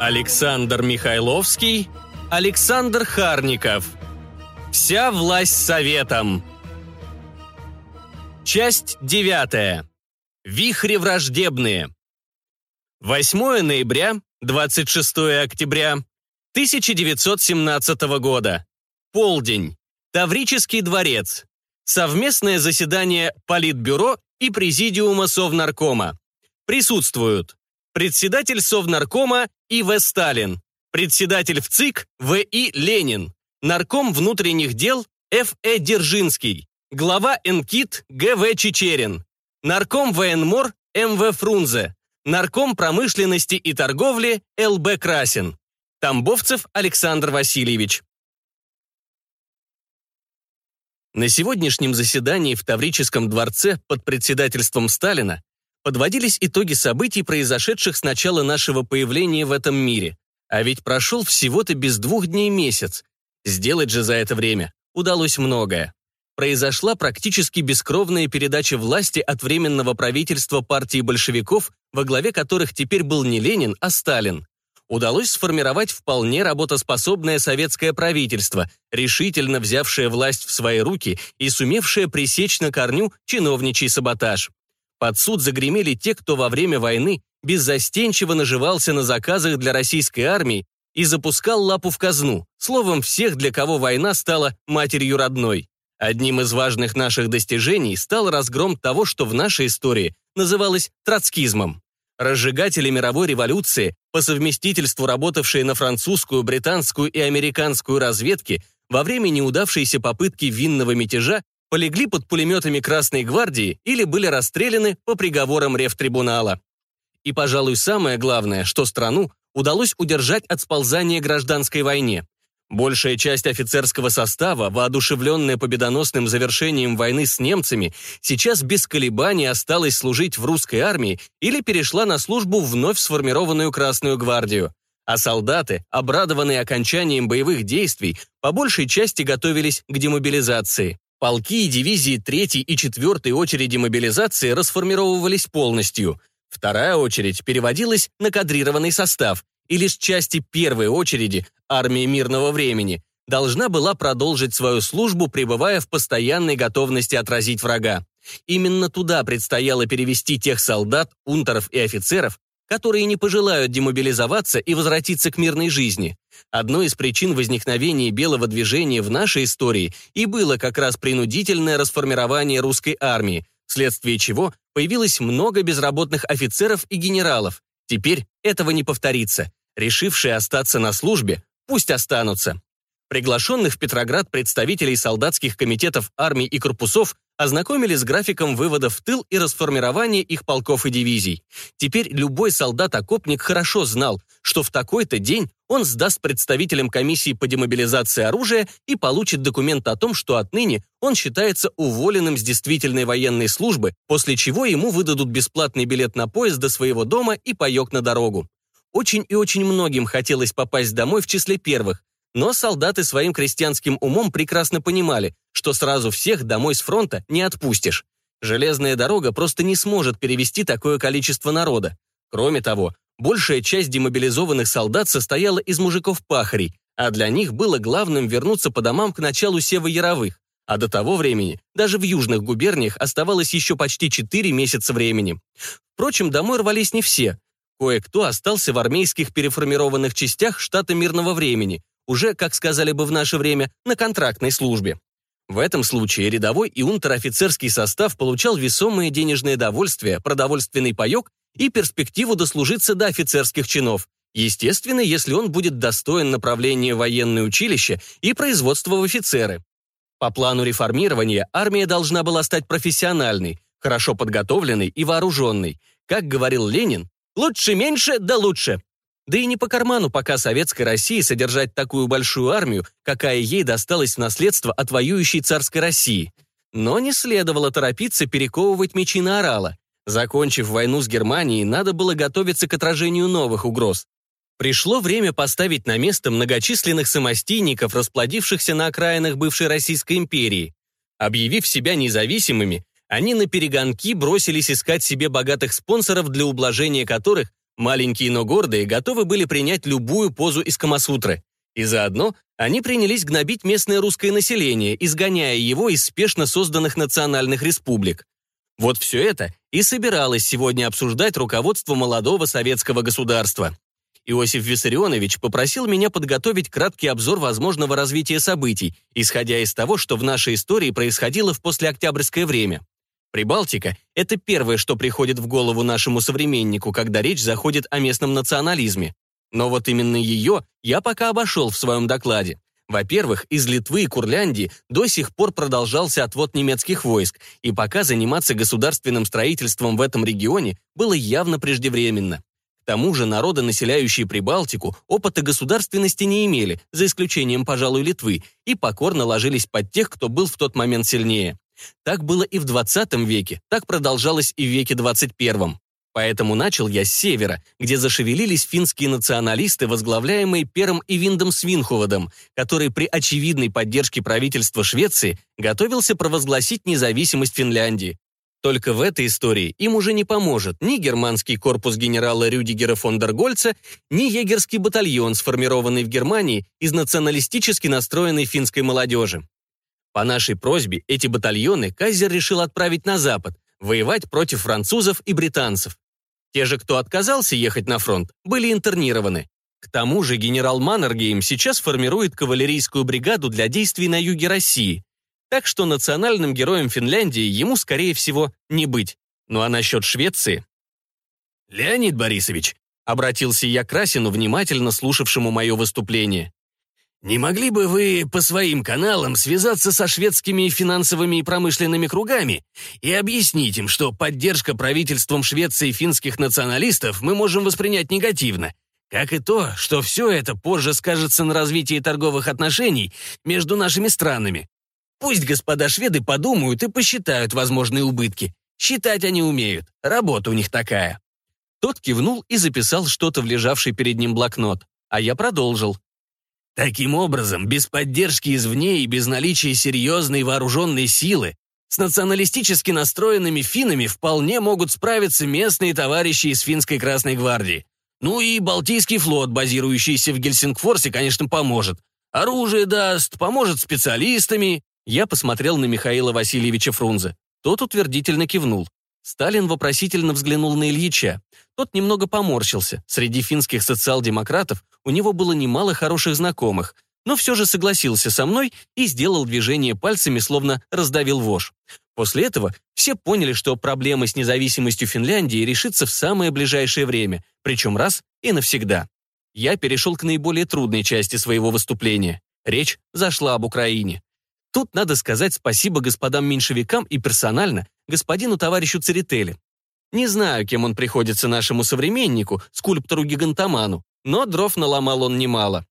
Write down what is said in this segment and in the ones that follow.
Александр Михайловский, Александр Харников. Вся власть советом. Часть девятая. Вихри враждебные. 8 ноября, 26 октября 1917 года. Полдень. Таврический дворец. Совместное заседание Политбюро и Президиума Совнаркома. Присутствуют председатель Совнаркома И.В. Сталин, председатель ВЦИК В.И. Ленин, нарком внутренних дел Ф.Э. Держинский, глава НКИТ Г.В. Чечерин, нарком военмор М.В. Фрунзе, нарком промышленности и торговли Л.Б. Красин, Тамбовцев Александр Васильевич. На сегодняшнем заседании в Таврическом дворце под председательством Сталина подводились итоги событий, произошедших с начала нашего появления в этом мире. А ведь прошел всего-то без двух дней месяц. Сделать же за это время удалось многое. Произошла практически бескровная передача власти от Временного правительства партии большевиков, во главе которых теперь был не Ленин, а Сталин. Удалось сформировать вполне работоспособное советское правительство, решительно взявшее власть в свои руки и сумевшее пресечь на корню чиновничий саботаж. Под суд загремели те, кто во время войны беззастенчиво наживался на заказах для российской армии и запускал лапу в казну, словом, всех, для кого война стала матерью родной. Одним из важных наших достижений стал разгром того, что в нашей истории называлось троцкизмом. Разжигатели мировой революции, по совместительству работавшие на французскую, британскую и американскую разведки, во время неудавшейся попытки винного мятежа полегли под пулеметами Красной гвардии или были расстреляны по приговорам Ревтрибунала. И, пожалуй, самое главное, что страну удалось удержать от сползания гражданской войне. Большая часть офицерского состава, воодушевленная победоносным завершением войны с немцами, сейчас без колебаний осталась служить в русской армии или перешла на службу вновь сформированную Красную гвардию. А солдаты, обрадованные окончанием боевых действий, по большей части готовились к демобилизации. Полки и дивизии третьей и четвертой очереди мобилизации расформировывались полностью. Вторая очередь переводилась на кадрированный состав, и лишь части первой очереди армии мирного времени должна была продолжить свою службу, пребывая в постоянной готовности отразить врага. Именно туда предстояло перевести тех солдат, унтеров и офицеров, которые не пожелают демобилизоваться и возвратиться к мирной жизни. Одной из причин возникновения белого движения в нашей истории и было как раз принудительное расформирование русской армии, вследствие чего появилось много безработных офицеров и генералов. Теперь этого не повторится. Решившие остаться на службе, пусть останутся. Приглашенных в Петроград представителей солдатских комитетов армий и корпусов ознакомили с графиком выводов в тыл и расформирования их полков и дивизий. Теперь любой солдат-окопник хорошо знал, что в такой-то день он сдаст представителям комиссии по демобилизации оружия и получит документ о том, что отныне он считается уволенным с действительной военной службы, после чего ему выдадут бесплатный билет на поезд до своего дома и паек на дорогу. Очень и очень многим хотелось попасть домой в числе первых, но солдаты своим крестьянским умом прекрасно понимали, что сразу всех домой с фронта не отпустишь. Железная дорога просто не сможет перевести такое количество народа. Кроме того, большая часть демобилизованных солдат состояла из мужиков-пахарей, а для них было главным вернуться по домам к началу сева яровых. А до того времени даже в южных губерниях оставалось еще почти 4 месяца времени. Впрочем, домой рвались не все. Кое-кто остался в армейских переформированных частях штата мирного времени, уже, как сказали бы в наше время, на контрактной службе. В этом случае рядовой и унтер-офицерский состав получал весомое денежное довольствие, продовольственный паек и перспективу дослужиться до офицерских чинов. Естественно, если он будет достоин направления военное училище и производства в офицеры. По плану реформирования армия должна была стать профессиональной, хорошо подготовленной и вооруженной. Как говорил Ленин, лучше меньше, да лучше. Да и не по карману пока Советской России содержать такую большую армию, какая ей досталась в наследство от воюющей царской России. Но не следовало торопиться перековывать мечи на орала. Закончив войну с Германией, надо было готовиться к отражению новых угроз. Пришло время поставить на место многочисленных самостийников, расплодившихся на окраинах бывшей Российской империи. Объявив себя независимыми, они на перегонки бросились искать себе богатых спонсоров, для ублажения которых Маленькие, но гордые, готовы были принять любую позу из Камасутры. И заодно они принялись гнобить местное русское население, изгоняя его из спешно созданных национальных республик. Вот все это и собиралось сегодня обсуждать руководство молодого советского государства. Иосиф Виссарионович попросил меня подготовить краткий обзор возможного развития событий, исходя из того, что в нашей истории происходило в послеоктябрьское время. Прибалтика – это первое, что приходит в голову нашему современнику, когда речь заходит о местном национализме. Но вот именно ее я пока обошел в своем докладе. Во-первых, из Литвы и Курляндии до сих пор продолжался отвод немецких войск, и пока заниматься государственным строительством в этом регионе было явно преждевременно. К тому же народы, населяющие Прибалтику, опыта государственности не имели, за исключением, пожалуй, Литвы, и покорно ложились под тех, кто был в тот момент сильнее. Так было и в 20 веке, так продолжалось и в веке 21. Поэтому начал я с севера, где зашевелились финские националисты, возглавляемые Пером и Виндом Свинховодом, который при очевидной поддержке правительства Швеции готовился провозгласить независимость Финляндии. Только в этой истории им уже не поможет ни германский корпус генерала Рюдигера фон дер Гольца, ни егерский батальон, сформированный в Германии из националистически настроенной финской молодежи. По нашей просьбе эти батальоны Кайзер решил отправить на Запад, воевать против французов и британцев. Те же, кто отказался ехать на фронт, были интернированы. К тому же генерал Маннергейм сейчас формирует кавалерийскую бригаду для действий на юге России. Так что национальным героем Финляндии ему, скорее всего, не быть. Ну а насчет Швеции? «Леонид Борисович», — обратился я к Красину, внимательно слушавшему мое выступление. Не могли бы вы по своим каналам связаться со шведскими финансовыми и промышленными кругами и объяснить им, что поддержка правительством Швеции финских националистов мы можем воспринять негативно, как и то, что все это позже скажется на развитии торговых отношений между нашими странами. Пусть господа шведы подумают и посчитают возможные убытки. Считать они умеют, работа у них такая». Тот кивнул и записал что-то в лежавший перед ним блокнот, а я продолжил. Таким образом, без поддержки извне и без наличия серьезной вооруженной силы с националистически настроенными финнами вполне могут справиться местные товарищи из финской Красной Гвардии. Ну и Балтийский флот, базирующийся в Гельсингфорсе, конечно, поможет. Оружие даст, поможет специалистами. Я посмотрел на Михаила Васильевича Фрунзе. Тот утвердительно кивнул. Сталин вопросительно взглянул на Ильича. Тот немного поморщился. Среди финских социал-демократов у него было немало хороших знакомых, но все же согласился со мной и сделал движение пальцами, словно раздавил вож. После этого все поняли, что проблема с независимостью Финляндии решится в самое ближайшее время, причем раз и навсегда. Я перешел к наиболее трудной части своего выступления. Речь зашла об Украине. Тут надо сказать спасибо господам меньшевикам и персонально господину товарищу Церетели. Не знаю, кем он приходится нашему современнику, скульптору-гигантоману, но дров наломал он немало.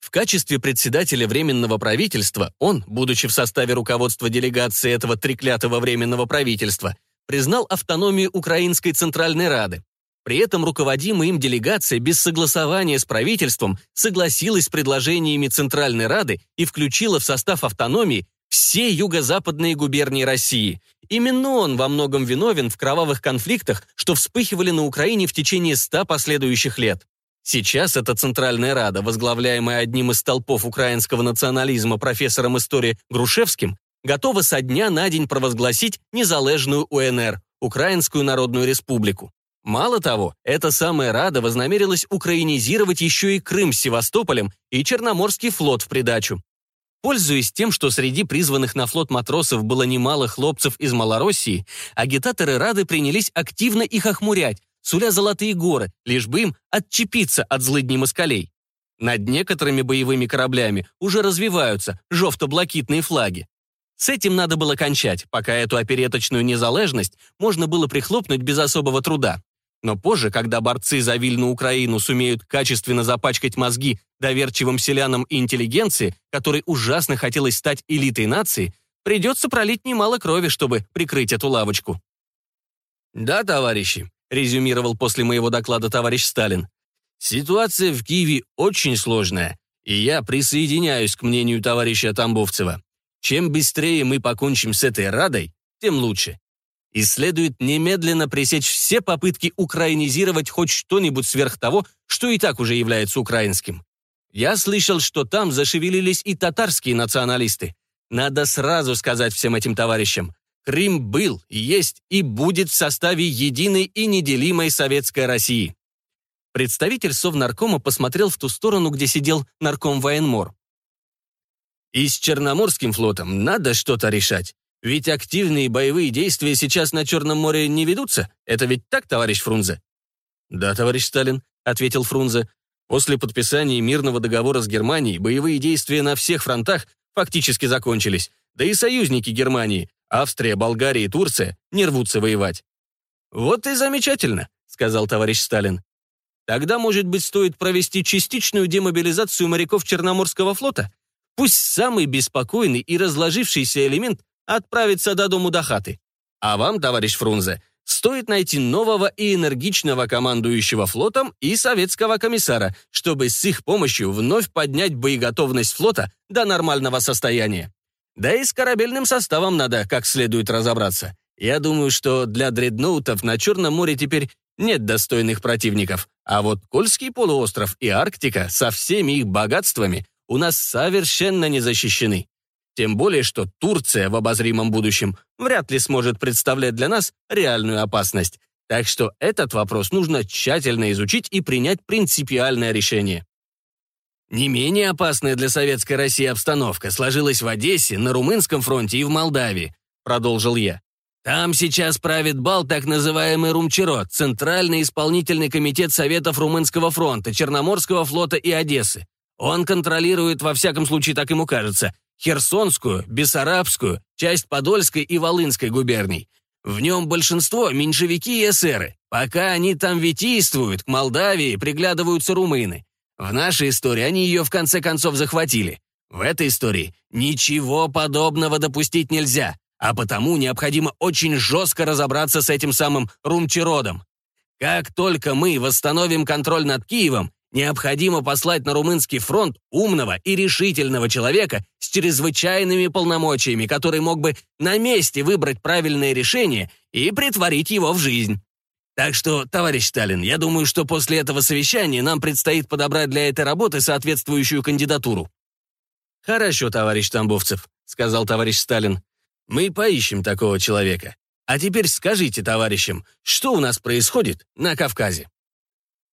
В качестве председателя Временного правительства он, будучи в составе руководства делегации этого треклятого Временного правительства, признал автономию Украинской Центральной Рады. При этом руководимая им делегация без согласования с правительством согласилась с предложениями Центральной Рады и включила в состав автономии все юго-западные губернии России. Именно он во многом виновен в кровавых конфликтах, что вспыхивали на Украине в течение ста последующих лет. Сейчас эта Центральная Рада, возглавляемая одним из столпов украинского национализма профессором истории Грушевским, готова со дня на день провозгласить незалежную УНР – Украинскую Народную Республику. Мало того, эта самая Рада вознамерилась украинизировать еще и Крым с Севастополем и Черноморский флот в придачу. Пользуясь тем, что среди призванных на флот матросов было немало хлопцев из Малороссии, агитаторы Рады принялись активно их охмурять, суля золотые горы, лишь бы им отчепиться от злыдней москалей. Над некоторыми боевыми кораблями уже развиваются жовто-блакитные флаги. С этим надо было кончать, пока эту опереточную незалежность можно было прихлопнуть без особого труда. Но позже, когда борцы за вильную Украину сумеют качественно запачкать мозги доверчивым селянам и интеллигенции, которой ужасно хотелось стать элитой нации, придется пролить немало крови, чтобы прикрыть эту лавочку. «Да, товарищи», — резюмировал после моего доклада товарищ Сталин, «ситуация в Киеве очень сложная, и я присоединяюсь к мнению товарища Тамбовцева. Чем быстрее мы покончим с этой Радой, тем лучше. И следует немедленно пресечь все попытки украинизировать хоть что-нибудь сверх того, что и так уже является украинским. Я слышал, что там зашевелились и татарские националисты. Надо сразу сказать всем этим товарищам, Крым был, есть и будет в составе единой и неделимой советской России. Представитель Совнаркома посмотрел в ту сторону, где сидел нарком военмор. И с Черноморским флотом надо что-то решать. Ведь активные боевые действия сейчас на Черном море не ведутся. Это ведь так, товарищ Фрунзе? Да, товарищ Сталин, ответил Фрунзе. После подписания мирного договора с Германией боевые действия на всех фронтах фактически закончились. Да и союзники Германии, Австрия, Болгария и Турция не рвутся воевать. «Вот и замечательно», — сказал товарищ Сталин. «Тогда, может быть, стоит провести частичную демобилизацию моряков Черноморского флота? Пусть самый беспокойный и разложившийся элемент отправится до дому до хаты. А вам, товарищ Фрунзе, стоит найти нового и энергичного командующего флотом и советского комиссара, чтобы с их помощью вновь поднять боеготовность флота до нормального состояния. Да и с корабельным составом надо как следует разобраться. Я думаю, что для дредноутов на Черном море теперь нет достойных противников, а вот Кольский полуостров и Арктика со всеми их богатствами у нас совершенно не защищены. Тем более, что Турция в обозримом будущем вряд ли сможет представлять для нас реальную опасность. Так что этот вопрос нужно тщательно изучить и принять принципиальное решение. Не менее опасная для советской России обстановка сложилась в Одессе, на Румынском фронте и в Молдавии, продолжил я. Там сейчас правит бал так называемый Румчерот, Центральный исполнительный комитет Советов Румынского фронта, Черноморского флота и Одессы. Он контролирует, во всяком случае, так ему кажется, Херсонскую, Бессарабскую, часть Подольской и Волынской губерний. В нем большинство меньшевики и эсеры. Пока они там витийствуют, к Молдавии приглядываются румыны. В нашей истории они ее в конце концов захватили. В этой истории ничего подобного допустить нельзя, а потому необходимо очень жестко разобраться с этим самым Румчеродом. Как только мы восстановим контроль над Киевом, необходимо послать на румынский фронт умного и решительного человека с чрезвычайными полномочиями, который мог бы на месте выбрать правильное решение и притворить его в жизнь. Так что, товарищ Сталин, я думаю, что после этого совещания нам предстоит подобрать для этой работы соответствующую кандидатуру. Хорошо, товарищ Тамбовцев, сказал товарищ Сталин. Мы поищем такого человека. А теперь скажите товарищам, что у нас происходит на Кавказе?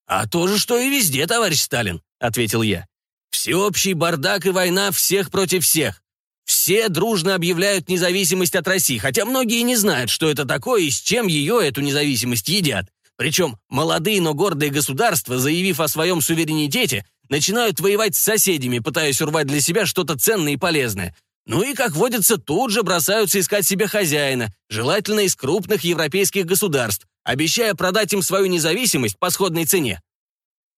А то же, что и везде, товарищ Сталин, ответил я. Всеобщий бардак и война всех против всех. Все дружно объявляют независимость от России, хотя многие не знают, что это такое и с чем ее, эту независимость, едят. Причем молодые, но гордые государства, заявив о своем суверенитете, начинают воевать с соседями, пытаясь урвать для себя что-то ценное и полезное. Ну и, как водится, тут же бросаются искать себе хозяина, желательно из крупных европейских государств, обещая продать им свою независимость по сходной цене.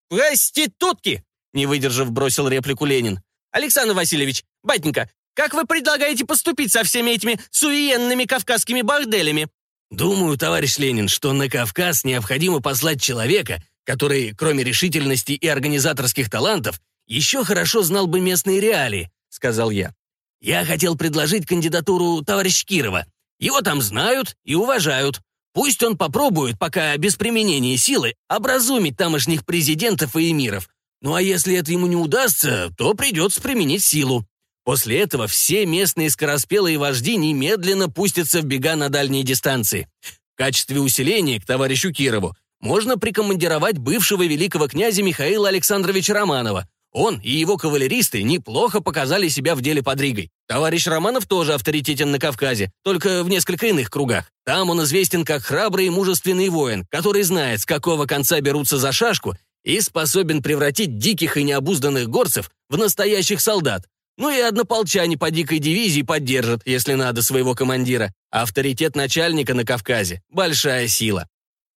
«Проститутки!» — не выдержав, бросил реплику Ленин. «Александр Васильевич, батенька, как вы предлагаете поступить со всеми этими суиенными кавказскими борделями?» «Думаю, товарищ Ленин, что на Кавказ необходимо послать человека, который, кроме решительности и организаторских талантов, еще хорошо знал бы местные реалии», — сказал я. «Я хотел предложить кандидатуру товарища Кирова. Его там знают и уважают. Пусть он попробует, пока без применения силы, образумить тамошних президентов и эмиров. Ну а если это ему не удастся, то придется применить силу. После этого все местные скороспелые вожди немедленно пустятся в бега на дальние дистанции. В качестве усиления к товарищу Кирову можно прикомандировать бывшего великого князя Михаила Александровича Романова. Он и его кавалеристы неплохо показали себя в деле под Ригой. Товарищ Романов тоже авторитетен на Кавказе, только в несколько иных кругах. Там он известен как храбрый и мужественный воин, который знает, с какого конца берутся за шашку и способен превратить диких и необузданных горцев в настоящих солдат, ну и однополчане по дикой дивизии поддержат, если надо, своего командира. Авторитет начальника на Кавказе – большая сила.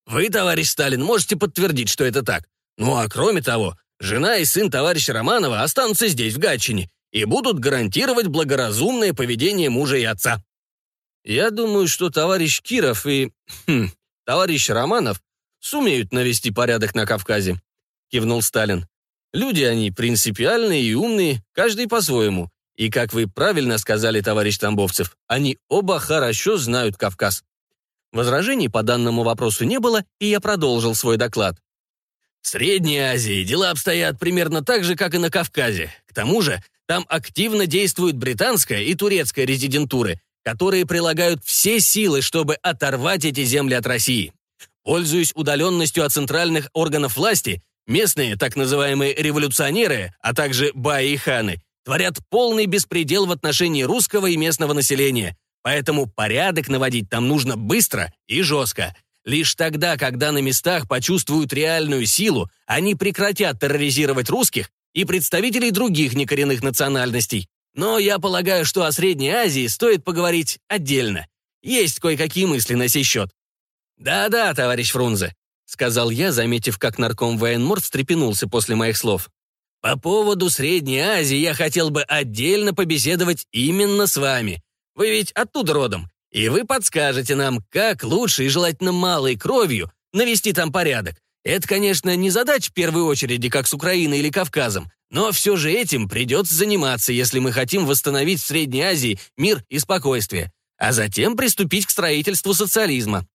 Вы, товарищ Сталин, можете подтвердить, что это так. Ну а кроме того, жена и сын товарища Романова останутся здесь, в Гатчине, и будут гарантировать благоразумное поведение мужа и отца. Я думаю, что товарищ Киров и хм, товарищ Романов сумеют навести порядок на Кавказе, кивнул Сталин. Люди они принципиальные и умные, каждый по-своему. И, как вы правильно сказали, товарищ Тамбовцев, они оба хорошо знают Кавказ. Возражений по данному вопросу не было, и я продолжил свой доклад. В Средней Азии дела обстоят примерно так же, как и на Кавказе. К тому же, там активно действуют британская и турецкая резидентуры, которые прилагают все силы, чтобы оторвать эти земли от России. Пользуясь удаленностью от центральных органов власти, местные так называемые революционеры, а также баи и ханы, творят полный беспредел в отношении русского и местного населения. Поэтому порядок наводить там нужно быстро и жестко. Лишь тогда, когда на местах почувствуют реальную силу, они прекратят терроризировать русских и представителей других некоренных национальностей. Но я полагаю, что о Средней Азии стоит поговорить отдельно. Есть кое-какие мысли на сей счет. «Да-да, товарищ Фрунзе», — сказал я, заметив, как нарком военмор встрепенулся после моих слов. «По поводу Средней Азии я хотел бы отдельно побеседовать именно с вами. Вы ведь оттуда родом, и вы подскажете нам, как лучше и желательно малой кровью навести там порядок. Это, конечно, не задача в первой очереди, как с Украиной или Кавказом, но все же этим придется заниматься, если мы хотим восстановить в Средней Азии мир и спокойствие, а затем приступить к строительству социализма.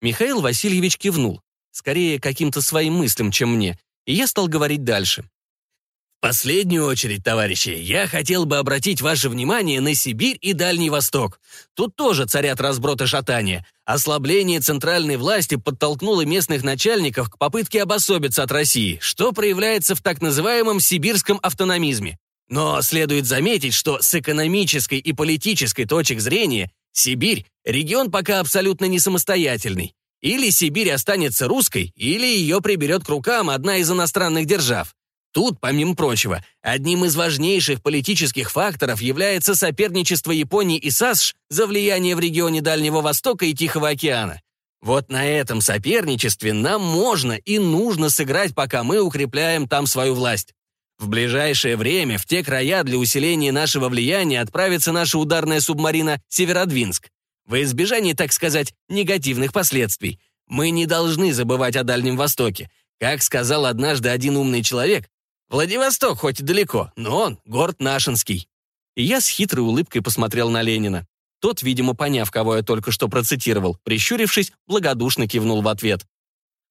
Михаил Васильевич кивнул, скорее каким-то своим мыслям, чем мне, и я стал говорить дальше. Последнюю очередь, товарищи, я хотел бы обратить ваше внимание на Сибирь и Дальний Восток. Тут тоже царят разброд и шатания. Ослабление центральной власти подтолкнуло местных начальников к попытке обособиться от России, что проявляется в так называемом сибирском автономизме. Но следует заметить, что с экономической и политической точек зрения Сибирь – регион пока абсолютно не самостоятельный. Или Сибирь останется русской, или ее приберет к рукам одна из иностранных держав. Тут, помимо прочего, одним из важнейших политических факторов является соперничество Японии и САСШ за влияние в регионе Дальнего Востока и Тихого океана. Вот на этом соперничестве нам можно и нужно сыграть, пока мы укрепляем там свою власть. В ближайшее время в те края для усиления нашего влияния отправится наша ударная субмарина «Северодвинск». Во избежание, так сказать, негативных последствий. Мы не должны забывать о Дальнем Востоке. Как сказал однажды один умный человек, Владивосток хоть и далеко, но он город нашинский. И я с хитрой улыбкой посмотрел на Ленина. Тот, видимо, поняв, кого я только что процитировал, прищурившись, благодушно кивнул в ответ.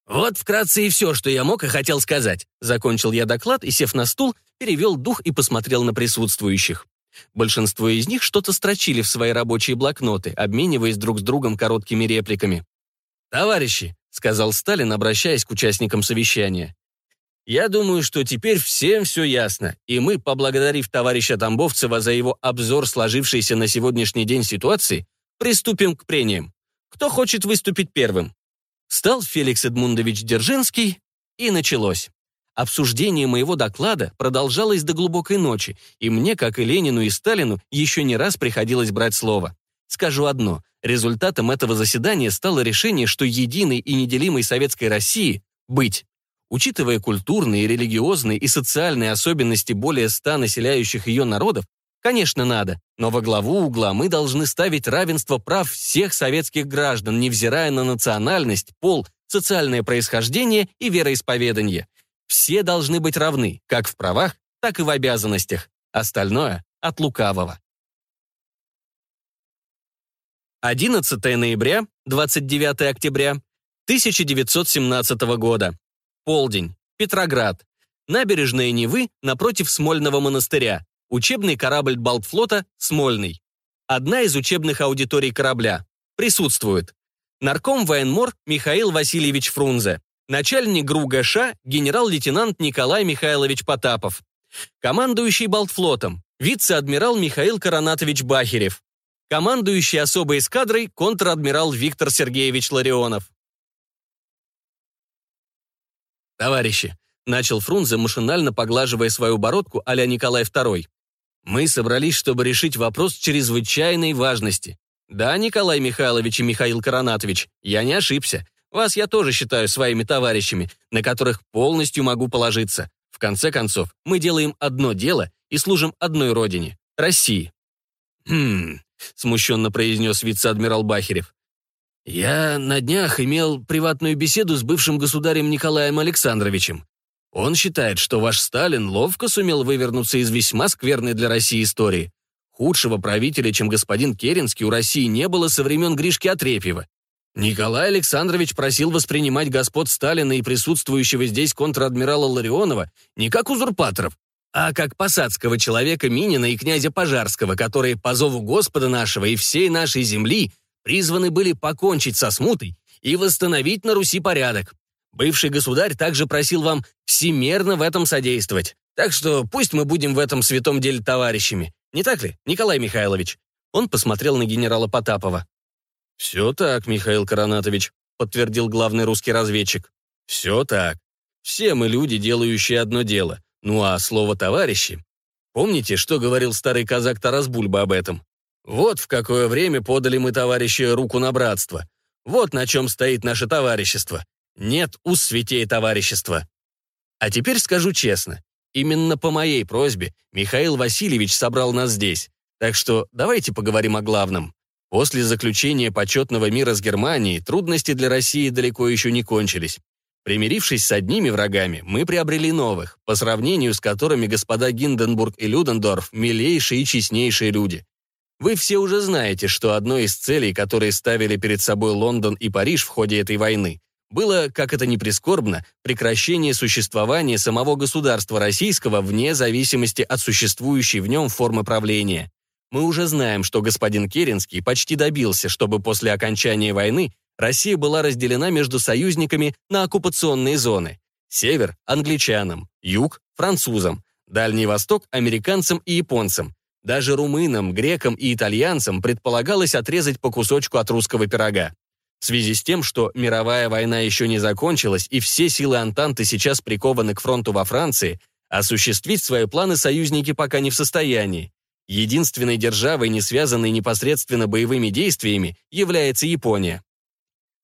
«Вот вкратце и все, что я мог и хотел сказать». Закончил я доклад и, сев на стул, перевел дух и посмотрел на присутствующих. Большинство из них что-то строчили в свои рабочие блокноты, обмениваясь друг с другом короткими репликами. «Товарищи», — сказал Сталин, обращаясь к участникам совещания, «я думаю, что теперь всем все ясно, и мы, поблагодарив товарища Тамбовцева за его обзор сложившейся на сегодняшний день ситуации, приступим к прениям. Кто хочет выступить первым?» Стал Феликс Эдмундович Держинский, и началось. Обсуждение моего доклада продолжалось до глубокой ночи, и мне, как и Ленину и Сталину, еще не раз приходилось брать слово. Скажу одно. Результатом этого заседания стало решение, что единой и неделимой советской России быть. Учитывая культурные, религиозные и социальные особенности более ста населяющих ее народов, Конечно, надо, но во главу угла мы должны ставить равенство прав всех советских граждан, невзирая на национальность, пол, социальное происхождение и вероисповедание. Все должны быть равны, как в правах, так и в обязанностях. Остальное — от лукавого. 11 ноября, 29 октября 1917 года. Полдень. Петроград. Набережная Невы напротив Смольного монастыря. Учебный корабль Балтфлота «Смольный». Одна из учебных аудиторий корабля. Присутствует. Нарком военмор Михаил Васильевич Фрунзе. Начальник ГРУ ГШ генерал-лейтенант Николай Михайлович Потапов. Командующий Балтфлотом вице-адмирал Михаил Коронатович Бахерев. Командующий особой эскадрой контр-адмирал Виктор Сергеевич Ларионов. Товарищи, начал Фрунзе, машинально поглаживая свою бородку а Николай II. Мы собрались, чтобы решить вопрос чрезвычайной важности. Да, Николай Михайлович и Михаил Коронатович, я не ошибся. Вас я тоже считаю своими товарищами, на которых полностью могу положиться. В конце концов, мы делаем одно дело и служим одной родине — России. «Хм...» — смущенно произнес вице-адмирал Бахерев. «Я на днях имел приватную беседу с бывшим государем Николаем Александровичем. Он считает, что ваш Сталин ловко сумел вывернуться из весьма скверной для России истории. Худшего правителя, чем господин Керенский, у России не было со времен Гришки Отрепьева. Николай Александрович просил воспринимать господ Сталина и присутствующего здесь контр-адмирала Ларионова не как узурпаторов, а как посадского человека Минина и князя Пожарского, которые по зову Господа нашего и всей нашей земли призваны были покончить со смутой и восстановить на Руси порядок. Бывший государь также просил вам всемерно в этом содействовать. Так что пусть мы будем в этом святом деле товарищами. Не так ли, Николай Михайлович?» Он посмотрел на генерала Потапова. «Все так, Михаил Коронатович», — подтвердил главный русский разведчик. «Все так. Все мы люди, делающие одно дело. Ну а слово «товарищи»? Помните, что говорил старый казак Тарас Бульба об этом? Вот в какое время подали мы, товарищи, руку на братство. Вот на чем стоит наше товарищество. Нет у святей товарищества. А теперь скажу честно, именно по моей просьбе Михаил Васильевич собрал нас здесь. Так что давайте поговорим о главном. После заключения почетного мира с Германией трудности для России далеко еще не кончились. Примирившись с одними врагами, мы приобрели новых, по сравнению с которыми господа Гинденбург и Людендорф – милейшие и честнейшие люди. Вы все уже знаете, что одной из целей, которые ставили перед собой Лондон и Париж в ходе этой войны, было, как это ни прискорбно, прекращение существования самого государства российского вне зависимости от существующей в нем формы правления. Мы уже знаем, что господин Керенский почти добился, чтобы после окончания войны Россия была разделена между союзниками на оккупационные зоны. Север – англичанам, юг – французам, Дальний Восток – американцам и японцам, даже румынам, грекам и итальянцам предполагалось отрезать по кусочку от русского пирога. В связи с тем, что мировая война еще не закончилась и все силы Антанты сейчас прикованы к фронту во Франции, осуществить свои планы союзники пока не в состоянии. Единственной державой, не связанной непосредственно боевыми действиями, является Япония.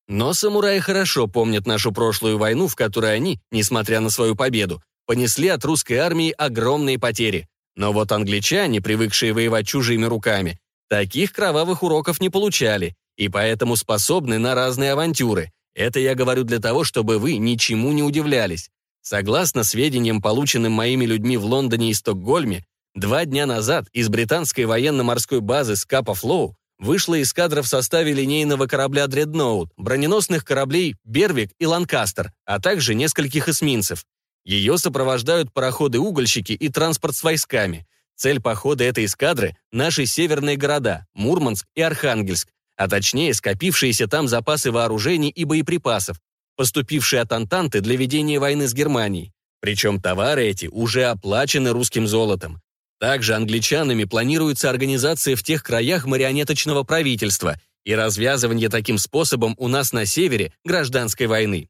Но самураи хорошо помнят нашу прошлую войну, в которой они, несмотря на свою победу, понесли от русской армии огромные потери. Но вот англичане, привыкшие воевать чужими руками, таких кровавых уроков не получали, и поэтому способны на разные авантюры. Это я говорю для того, чтобы вы ничему не удивлялись. Согласно сведениям, полученным моими людьми в Лондоне и Стокгольме, два дня назад из британской военно-морской базы Скапа Флоу вышла эскадра в составе линейного корабля «Дредноут», броненосных кораблей «Бервик» и «Ланкастер», а также нескольких эсминцев. Ее сопровождают пароходы-угольщики и транспорт с войсками. Цель похода этой эскадры – наши северные города – Мурманск и Архангельск, а точнее скопившиеся там запасы вооружений и боеприпасов, поступившие от Антанты для ведения войны с Германией. Причем товары эти уже оплачены русским золотом. Также англичанами планируется организация в тех краях марионеточного правительства и развязывание таким способом у нас на севере гражданской войны.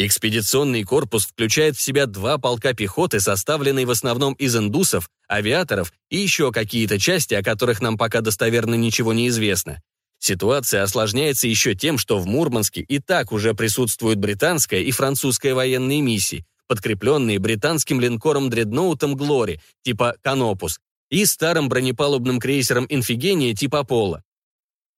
Экспедиционный корпус включает в себя два полка пехоты, составленные в основном из индусов, авиаторов и еще какие-то части, о которых нам пока достоверно ничего не известно. Ситуация осложняется еще тем, что в Мурманске и так уже присутствуют британская и французская военные миссии, подкрепленные британским линкором-дредноутом «Глори» типа «Канопус» и старым бронепалубным крейсером «Инфигения» типа «Аполло».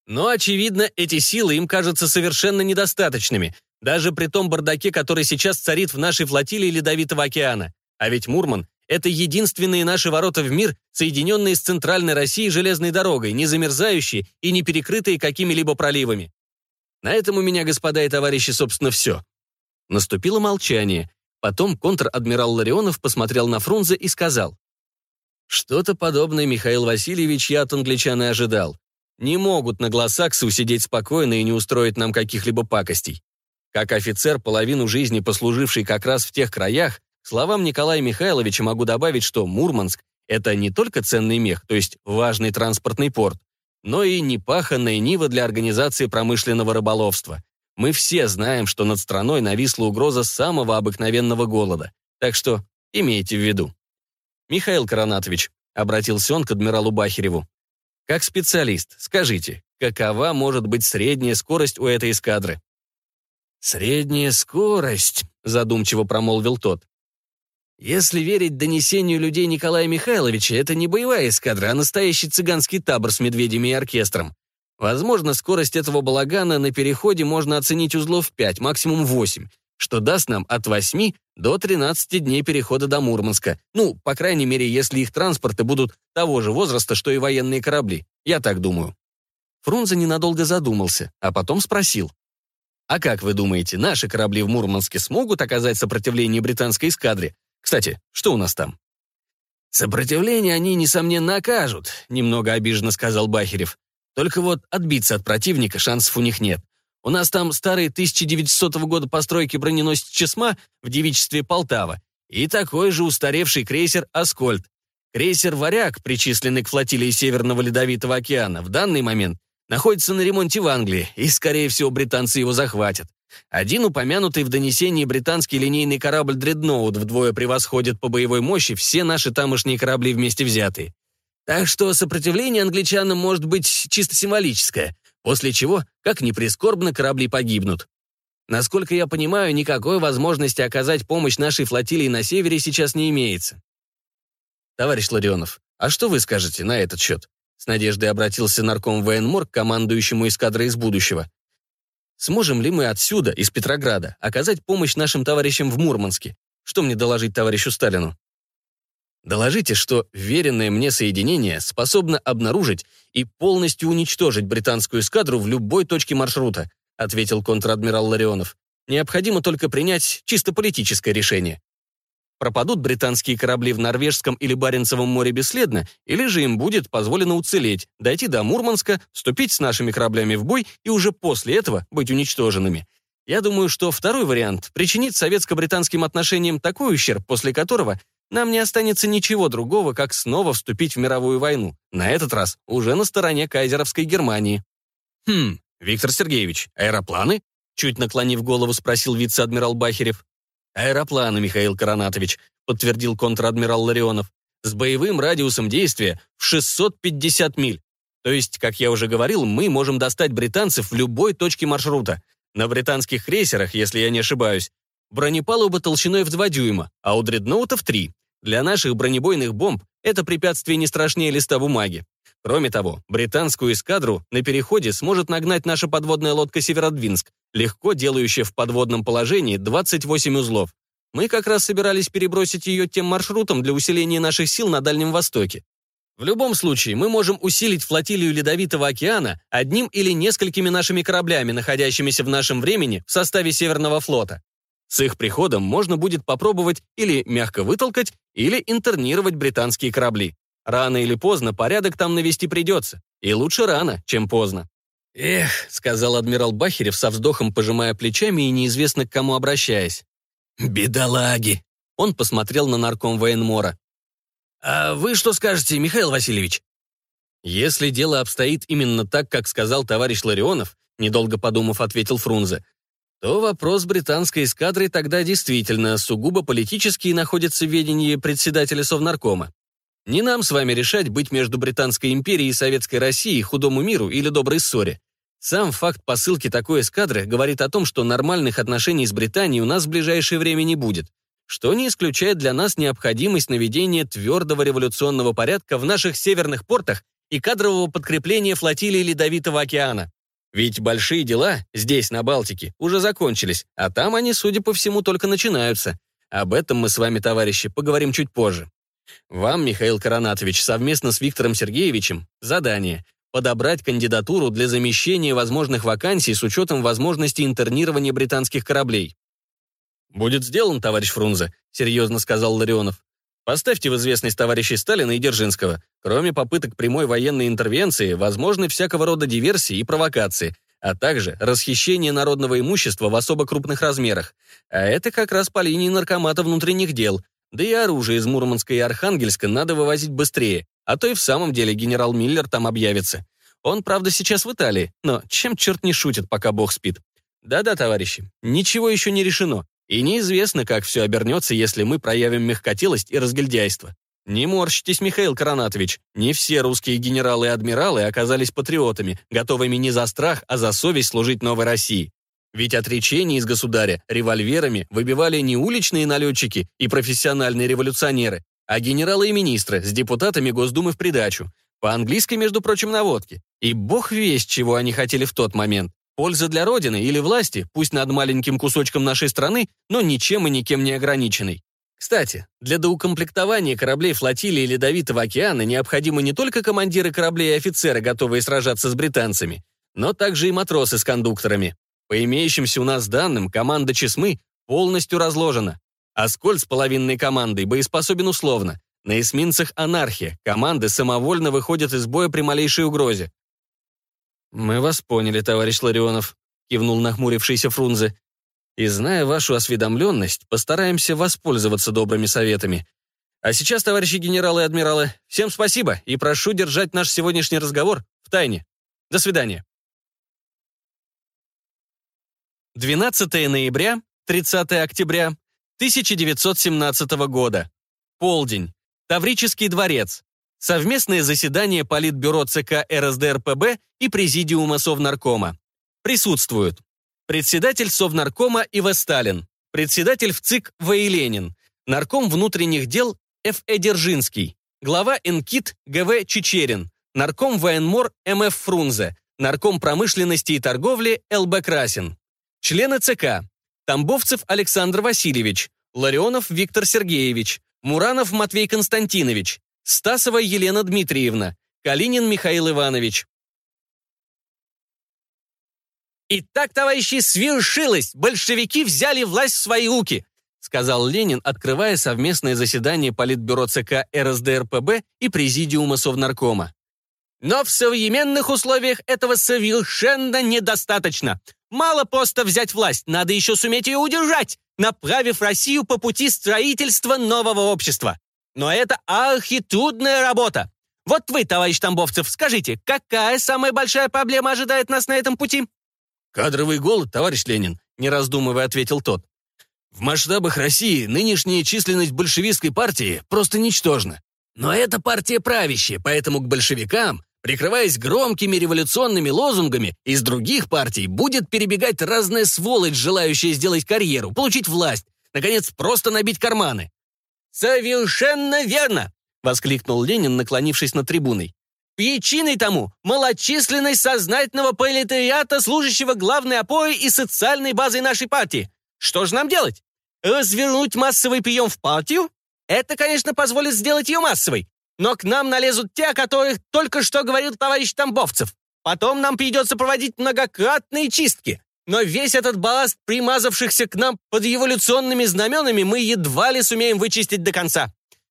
Но, очевидно, эти силы им кажутся совершенно недостаточными, даже при том бардаке, который сейчас царит в нашей флотилии Ледовитого океана. А ведь Мурман — это единственные наши ворота в мир, соединенные с центральной Россией железной дорогой, не замерзающие и не перекрытые какими-либо проливами. На этом у меня, господа и товарищи, собственно, все. Наступило молчание. Потом контр-адмирал Ларионов посмотрел на Фрунзе и сказал. «Что-то подобное, Михаил Васильевич, я от англичан и ожидал. Не могут на глазаксы усидеть спокойно и не устроить нам каких-либо пакостей. Как офицер, половину жизни послуживший как раз в тех краях, словам Николая Михайловича могу добавить, что Мурманск — это не только ценный мех, то есть важный транспортный порт, но и непаханная нива для организации промышленного рыболовства. Мы все знаем, что над страной нависла угроза самого обыкновенного голода. Так что имейте в виду. Михаил Коронатович, обратился он к адмиралу Бахереву. Как специалист, скажите, какова может быть средняя скорость у этой эскадры? «Средняя скорость», — задумчиво промолвил тот. «Если верить донесению людей Николая Михайловича, это не боевая эскадра, а настоящий цыганский табор с медведями и оркестром. Возможно, скорость этого балагана на переходе можно оценить узлов 5, максимум 8, что даст нам от 8 до 13 дней перехода до Мурманска. Ну, по крайней мере, если их транспорты будут того же возраста, что и военные корабли. Я так думаю». Фрунзе ненадолго задумался, а потом спросил. А как вы думаете, наши корабли в Мурманске смогут оказать сопротивление британской эскадре? Кстати, что у нас там? «Сопротивление они, несомненно, окажут», — немного обиженно сказал Бахерев. «Только вот отбиться от противника шансов у них нет. У нас там старый 1900 года постройки броненосец Чесма в девичестве Полтава и такой же устаревший крейсер «Аскольд». Крейсер «Варяг», причисленный к флотилии Северного Ледовитого океана, в данный момент находится на ремонте в Англии, и, скорее всего, британцы его захватят. Один упомянутый в донесении британский линейный корабль «Дредноут» вдвое превосходит по боевой мощи все наши тамошние корабли вместе взятые. Так что сопротивление англичанам может быть чисто символическое, после чего, как ни прискорбно, корабли погибнут. Насколько я понимаю, никакой возможности оказать помощь нашей флотилии на севере сейчас не имеется. Товарищ Ларионов, а что вы скажете на этот счет? С надеждой обратился нарком военмор к командующему эскадрой из будущего. Сможем ли мы отсюда, из Петрограда, оказать помощь нашим товарищам в Мурманске? Что мне доложить товарищу Сталину? Доложите, что веренное мне соединение способно обнаружить и полностью уничтожить британскую эскадру в любой точке маршрута, ответил контр-адмирал Ларионов. Необходимо только принять чисто политическое решение. Пропадут британские корабли в Норвежском или Баренцевом море бесследно, или же им будет позволено уцелеть, дойти до Мурманска, вступить с нашими кораблями в бой и уже после этого быть уничтоженными. Я думаю, что второй вариант причинит советско-британским отношениям такой ущерб, после которого нам не останется ничего другого, как снова вступить в мировую войну, на этот раз уже на стороне кайзеровской Германии. «Хм, Виктор Сергеевич, аэропланы?» Чуть наклонив голову, спросил вице-адмирал Бахерев. «Аэропланы, Михаил Коронатович», подтвердил контр-адмирал Ларионов, с боевым радиусом действия в 650 миль. То есть, как я уже говорил, мы можем достать британцев в любой точке маршрута. На британских крейсерах, если я не ошибаюсь, бронепалуба толщиной в 2 дюйма, а у дредноутов 3. Для наших бронебойных бомб это препятствие не страшнее листа бумаги. Кроме того, британскую эскадру на переходе сможет нагнать наша подводная лодка «Северодвинск», легко делающая в подводном положении 28 узлов. Мы как раз собирались перебросить ее тем маршрутом для усиления наших сил на Дальнем Востоке. В любом случае, мы можем усилить флотилию Ледовитого океана одним или несколькими нашими кораблями, находящимися в нашем времени в составе Северного флота. С их приходом можно будет попробовать или мягко вытолкать, или интернировать британские корабли. Рано или поздно порядок там навести придется. И лучше рано, чем поздно. «Эх», — сказал адмирал Бахерев со вздохом, пожимая плечами и неизвестно к кому обращаясь. «Бедолаги!» Он посмотрел на нарком военмора. «А вы что скажете, Михаил Васильевич?» «Если дело обстоит именно так, как сказал товарищ Ларионов», недолго подумав, ответил Фрунзе, то вопрос британской эскадры тогда действительно сугубо политический и находится в ведении председателя Совнаркома. Не нам с вами решать, быть между Британской империей и Советской Россией худому миру или доброй ссоре. Сам факт посылки такой эскадры говорит о том, что нормальных отношений с Британией у нас в ближайшее время не будет, что не исключает для нас необходимость наведения твердого революционного порядка в наших северных портах и кадрового подкрепления флотилии Ледовитого океана. Ведь большие дела здесь, на Балтике, уже закончились, а там они, судя по всему, только начинаются. Об этом мы с вами, товарищи, поговорим чуть позже. Вам, Михаил Коронатович, совместно с Виктором Сергеевичем задание подобрать кандидатуру для замещения возможных вакансий с учетом возможности интернирования британских кораблей. «Будет сделан, товарищ Фрунзе», — серьезно сказал Ларионов. «Поставьте в известность товарищей Сталина и Дзержинского. Кроме попыток прямой военной интервенции, возможны всякого рода диверсии и провокации, а также расхищение народного имущества в особо крупных размерах. А это как раз по линии наркомата внутренних дел, да и оружие из Мурманска и Архангельска надо вывозить быстрее, а то и в самом деле генерал Миллер там объявится. Он, правда, сейчас в Италии, но чем черт не шутит, пока бог спит. Да-да, товарищи, ничего еще не решено, и неизвестно, как все обернется, если мы проявим мягкотелость и разгильдяйство. Не морщитесь, Михаил Коронатович, не все русские генералы и адмиралы оказались патриотами, готовыми не за страх, а за совесть служить новой России. Ведь отречение из государя револьверами выбивали не уличные налетчики и профессиональные революционеры, а генералы и министры с депутатами Госдумы в придачу. По-английски, между прочим, наводки. И бог весть, чего они хотели в тот момент. Польза для Родины или власти, пусть над маленьким кусочком нашей страны, но ничем и никем не ограниченной. Кстати, для доукомплектования кораблей флотилии Ледовитого океана необходимы не только командиры кораблей и офицеры, готовые сражаться с британцами, но также и матросы с кондукторами. По имеющимся у нас данным, команда Чесмы полностью разложена. Аскольд с половинной командой боеспособен условно. На эсминцах анархия, команды самовольно выходят из боя при малейшей угрозе. «Мы вас поняли, товарищ Ларионов», — кивнул нахмурившийся Фрунзе. «И зная вашу осведомленность, постараемся воспользоваться добрыми советами. А сейчас, товарищи генералы и адмиралы, всем спасибо и прошу держать наш сегодняшний разговор в тайне. До свидания». 12 ноября, 30 октября 1917 года. Полдень. Таврический дворец. Совместное заседание Политбюро ЦК РСДРПБ и Президиума Совнаркома. Присутствуют председатель Совнаркома И.В. Сталин, председатель в ЦИК В. Ленин, нарком внутренних дел Ф.Э. Держинский, глава НКИТ Г.В. Чечерин, нарком военмор М.Ф. Фрунзе, нарком промышленности и торговли Л.Б. Красин. Члены ЦК. Тамбовцев Александр Васильевич, Ларионов Виктор Сергеевич, Муранов Матвей Константинович, Стасова Елена Дмитриевна, Калинин Михаил Иванович. «Итак, товарищи, свершилось! Большевики взяли власть в свои руки!» сказал Ленин, открывая совместное заседание Политбюро ЦК РСДРПБ и Президиума Совнаркома. Но в современных условиях этого совершенно недостаточно. Мало просто взять власть, надо еще суметь ее удержать, направив Россию по пути строительства нового общества. Но это архитрудная работа. Вот вы, товарищ Тамбовцев, скажите, какая самая большая проблема ожидает нас на этом пути? Кадровый голод, товарищ Ленин, не раздумывая ответил тот. В масштабах России нынешняя численность большевистской партии просто ничтожна. Но это партия правящая, поэтому к большевикам прикрываясь громкими революционными лозунгами, из других партий будет перебегать разная сволочь, желающая сделать карьеру, получить власть, наконец, просто набить карманы. «Совершенно верно!» — воскликнул Ленин, наклонившись над трибуной. «Причиной тому — малочисленность сознательного пролетариата, служащего главной опорой и социальной базой нашей партии. Что же нам делать? Развернуть массовый прием в партию? Это, конечно, позволит сделать ее массовой, но к нам налезут те, о которых только что говорил товарищ Тамбовцев. Потом нам придется проводить многократные чистки. Но весь этот балласт, примазавшихся к нам под эволюционными знаменами, мы едва ли сумеем вычистить до конца.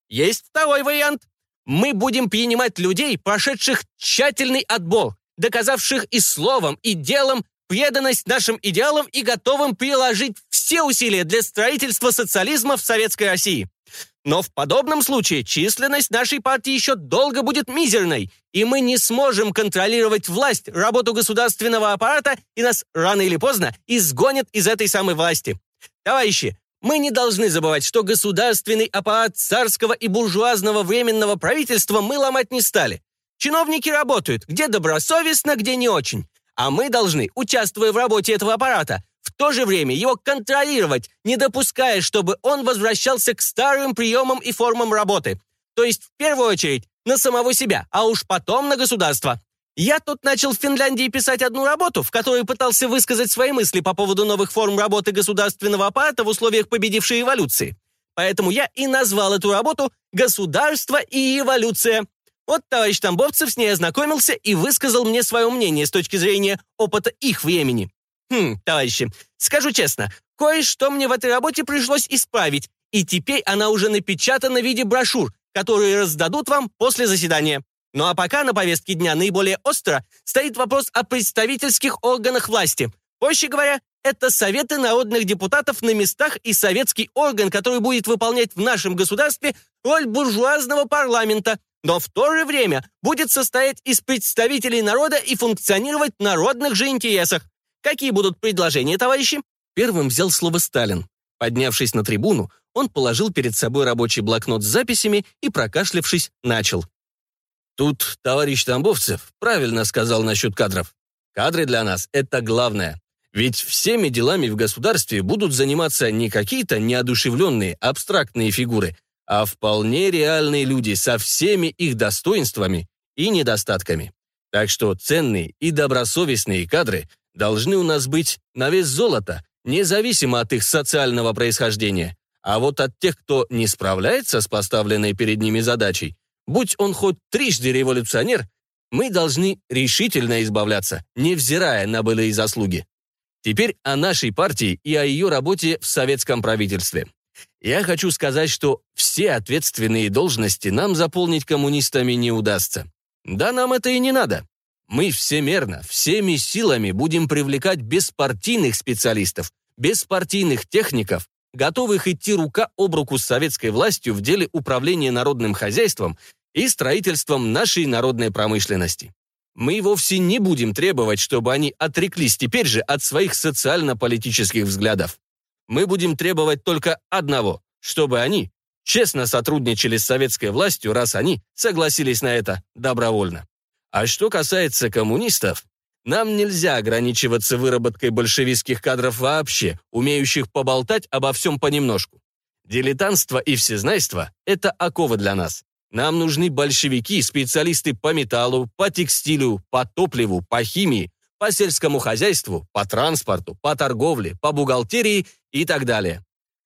Есть второй вариант. Мы будем принимать людей, прошедших тщательный отбор, доказавших и словом, и делом преданность нашим идеалам и готовым приложить все усилия для строительства социализма в Советской России. Но в подобном случае численность нашей партии еще долго будет мизерной, и мы не сможем контролировать власть, работу государственного аппарата, и нас рано или поздно изгонят из этой самой власти. Товарищи, мы не должны забывать, что государственный аппарат царского и буржуазного временного правительства мы ломать не стали. Чиновники работают, где добросовестно, где не очень. А мы должны, участвуя в работе этого аппарата, в то же время его контролировать, не допуская, чтобы он возвращался к старым приемам и формам работы. То есть, в первую очередь, на самого себя, а уж потом на государство. Я тут начал в Финляндии писать одну работу, в которой пытался высказать свои мысли по поводу новых форм работы государственного аппарата в условиях победившей эволюции. Поэтому я и назвал эту работу «Государство и эволюция». Вот товарищ Тамбовцев с ней ознакомился и высказал мне свое мнение с точки зрения опыта их времени. Хм, товарищи, скажу честно, кое-что мне в этой работе пришлось исправить, и теперь она уже напечатана в виде брошюр, которые раздадут вам после заседания. Ну а пока на повестке дня наиболее остро стоит вопрос о представительских органах власти. Проще говоря, это Советы народных депутатов на местах и советский орган, который будет выполнять в нашем государстве роль буржуазного парламента, но в то же время будет состоять из представителей народа и функционировать в народных же интересах. Какие будут предложения, товарищи?» Первым взял слово Сталин. Поднявшись на трибуну, он положил перед собой рабочий блокнот с записями и, прокашлявшись, начал. «Тут товарищ Тамбовцев правильно сказал насчет кадров. Кадры для нас — это главное. Ведь всеми делами в государстве будут заниматься не какие-то неодушевленные, абстрактные фигуры, а вполне реальные люди со всеми их достоинствами и недостатками. Так что ценные и добросовестные кадры должны у нас быть на вес золота, независимо от их социального происхождения. А вот от тех, кто не справляется с поставленной перед ними задачей, будь он хоть трижды революционер, мы должны решительно избавляться, невзирая на былые заслуги. Теперь о нашей партии и о ее работе в советском правительстве. Я хочу сказать, что все ответственные должности нам заполнить коммунистами не удастся. Да нам это и не надо. Мы всемерно, всеми силами будем привлекать беспартийных специалистов, беспартийных техников, готовых идти рука об руку с советской властью в деле управления народным хозяйством и строительством нашей народной промышленности. Мы вовсе не будем требовать, чтобы они отреклись теперь же от своих социально-политических взглядов. Мы будем требовать только одного, чтобы они честно сотрудничали с советской властью, раз они согласились на это добровольно. А что касается коммунистов, нам нельзя ограничиваться выработкой большевистских кадров вообще, умеющих поболтать обо всем понемножку. Дилетантство и всезнайство – это оковы для нас. Нам нужны большевики, специалисты по металлу, по текстилю, по топливу, по химии, по сельскому хозяйству, по транспорту, по торговле, по бухгалтерии и так далее.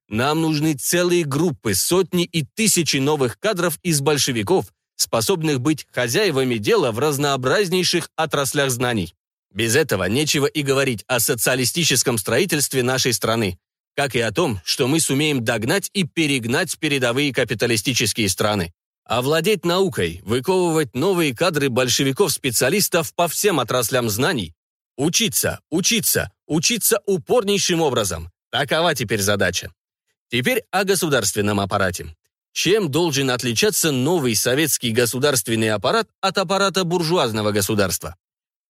Нам нужны целые группы, сотни и тысячи новых кадров из большевиков, способных быть хозяевами дела в разнообразнейших отраслях знаний. Без этого нечего и говорить о социалистическом строительстве нашей страны, как и о том, что мы сумеем догнать и перегнать передовые капиталистические страны. Овладеть наукой, выковывать новые кадры большевиков-специалистов по всем отраслям знаний, учиться, учиться, учиться упорнейшим образом. Такова теперь задача. Теперь о государственном аппарате. Чем должен отличаться новый советский государственный аппарат от аппарата буржуазного государства?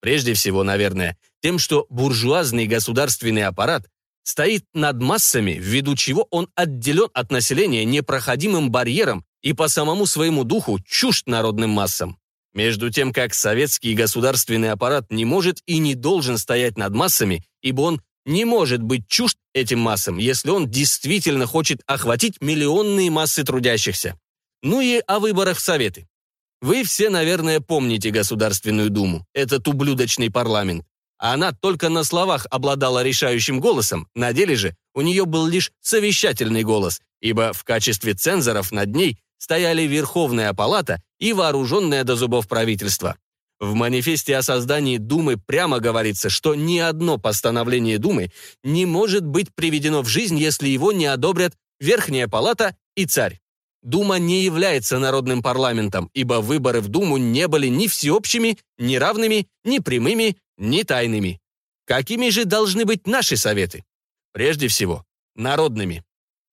Прежде всего, наверное, тем, что буржуазный государственный аппарат стоит над массами, ввиду чего он отделен от населения непроходимым барьером и по самому своему духу чужд народным массам. Между тем, как советский государственный аппарат не может и не должен стоять над массами, ибо он не может быть чужд этим массам, если он действительно хочет охватить миллионные массы трудящихся. Ну и о выборах в Советы. Вы все, наверное, помните Государственную Думу, этот ублюдочный парламент. Она только на словах обладала решающим голосом, на деле же у нее был лишь совещательный голос, ибо в качестве цензоров над ней стояли Верховная Палата и вооруженное до зубов правительство. В манифесте о создании Думы прямо говорится, что ни одно постановление Думы не может быть приведено в жизнь, если его не одобрят Верхняя Палата и Царь. Дума не является народным парламентом, ибо выборы в Думу не были ни всеобщими, ни равными, ни прямыми, ни тайными. Какими же должны быть наши советы? Прежде всего, народными.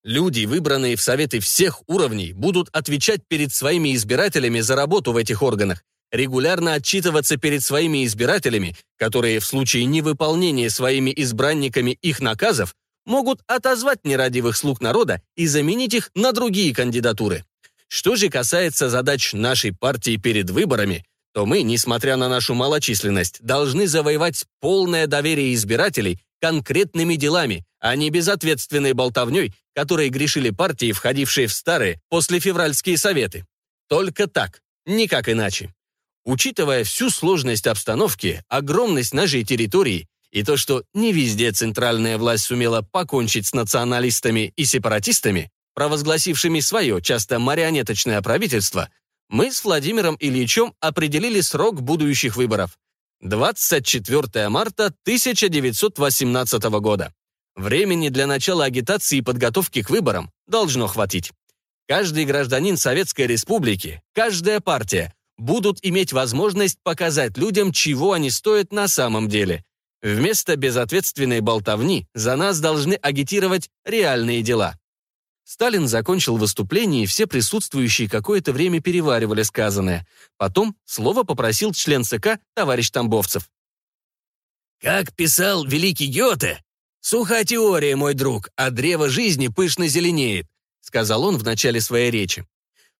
Люди, выбранные в советы всех уровней, будут отвечать перед своими избирателями за работу в этих органах, регулярно отчитываться перед своими избирателями, которые в случае невыполнения своими избранниками их наказов могут отозвать нерадивых слуг народа и заменить их на другие кандидатуры. Что же касается задач нашей партии перед выборами, то мы, несмотря на нашу малочисленность, должны завоевать полное доверие избирателей конкретными делами, а не безответственной болтовней, которые грешили партии, входившие в старые послефевральские советы. Только так, никак иначе. Учитывая всю сложность обстановки, огромность нашей территории и то, что не везде центральная власть сумела покончить с националистами и сепаратистами, провозгласившими свое, часто марионеточное правительство, мы с Владимиром Ильичем определили срок будущих выборов. 24 марта 1918 года. Времени для начала агитации и подготовки к выборам должно хватить. Каждый гражданин Советской Республики, каждая партия будут иметь возможность показать людям, чего они стоят на самом деле. Вместо безответственной болтовни за нас должны агитировать реальные дела. Сталин закончил выступление, и все присутствующие какое-то время переваривали сказанное. Потом слово попросил член ЦК товарищ Тамбовцев. «Как писал великий Гёте, суха теория, мой друг, а древо жизни пышно зеленеет», сказал он в начале своей речи.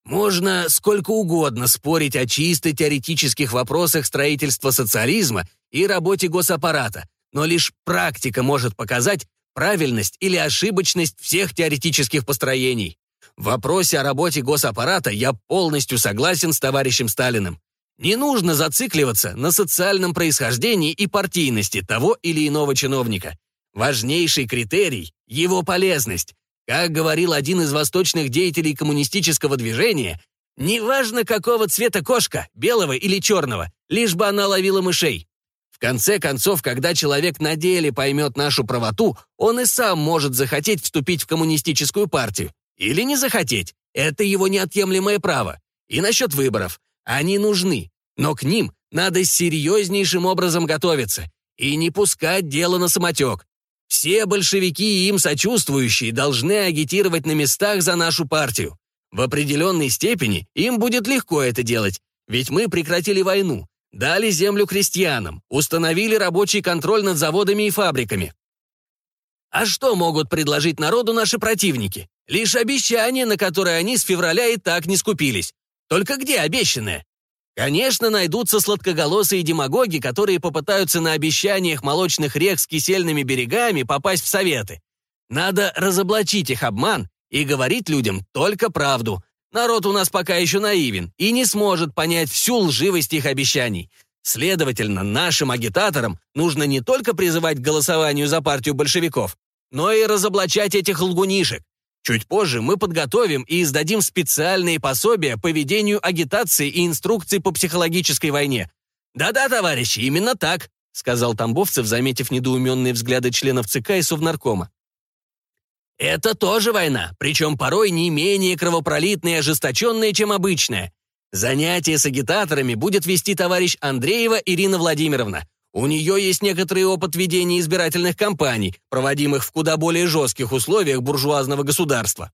Можно сколько угодно спорить о чисто теоретических вопросах строительства социализма и работе госаппарата, но лишь практика может показать правильность или ошибочность всех теоретических построений. В вопросе о работе госаппарата я полностью согласен с товарищем Сталиным. Не нужно зацикливаться на социальном происхождении и партийности того или иного чиновника. Важнейший критерий – его полезность, как говорил один из восточных деятелей коммунистического движения, неважно какого цвета кошка, белого или черного, лишь бы она ловила мышей. В конце концов, когда человек на деле поймет нашу правоту, он и сам может захотеть вступить в коммунистическую партию. Или не захотеть. Это его неотъемлемое право. И насчет выборов. Они нужны. Но к ним надо серьезнейшим образом готовиться. И не пускать дело на самотек. Все большевики и им сочувствующие должны агитировать на местах за нашу партию. В определенной степени им будет легко это делать, ведь мы прекратили войну, дали землю крестьянам, установили рабочий контроль над заводами и фабриками. А что могут предложить народу наши противники? Лишь обещания, на которые они с февраля и так не скупились. Только где обещанное? Конечно, найдутся сладкоголосые демагоги, которые попытаются на обещаниях молочных рек с кисельными берегами попасть в советы. Надо разоблачить их обман и говорить людям только правду. Народ у нас пока еще наивен и не сможет понять всю лживость их обещаний. Следовательно, нашим агитаторам нужно не только призывать к голосованию за партию большевиков, но и разоблачать этих лгунишек. Чуть позже мы подготовим и издадим специальные пособия по ведению агитации и инструкций по психологической войне. Да-да, товарищи, именно так, сказал Тамбовцев, заметив недоуменные взгляды членов ЦК и Совнаркома. Это тоже война, причем порой не менее кровопролитная и ожесточенная, чем обычная. Занятие с агитаторами будет вести товарищ Андреева Ирина Владимировна. У нее есть некоторый опыт ведения избирательных кампаний, проводимых в куда более жестких условиях буржуазного государства.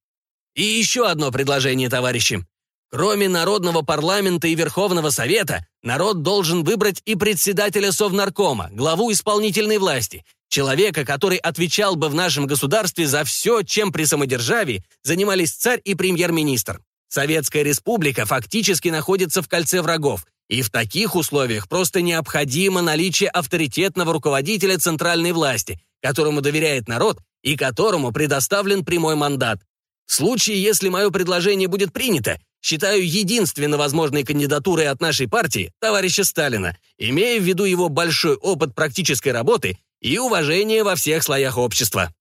И еще одно предложение, товарищи. Кроме Народного парламента и Верховного Совета, народ должен выбрать и председателя Совнаркома, главу исполнительной власти, человека, который отвечал бы в нашем государстве за все, чем при самодержавии занимались царь и премьер-министр. Советская республика фактически находится в кольце врагов, и в таких условиях просто необходимо наличие авторитетного руководителя центральной власти, которому доверяет народ и которому предоставлен прямой мандат. В случае, если мое предложение будет принято, считаю единственно возможной кандидатурой от нашей партии товарища Сталина, имея в виду его большой опыт практической работы и уважение во всех слоях общества.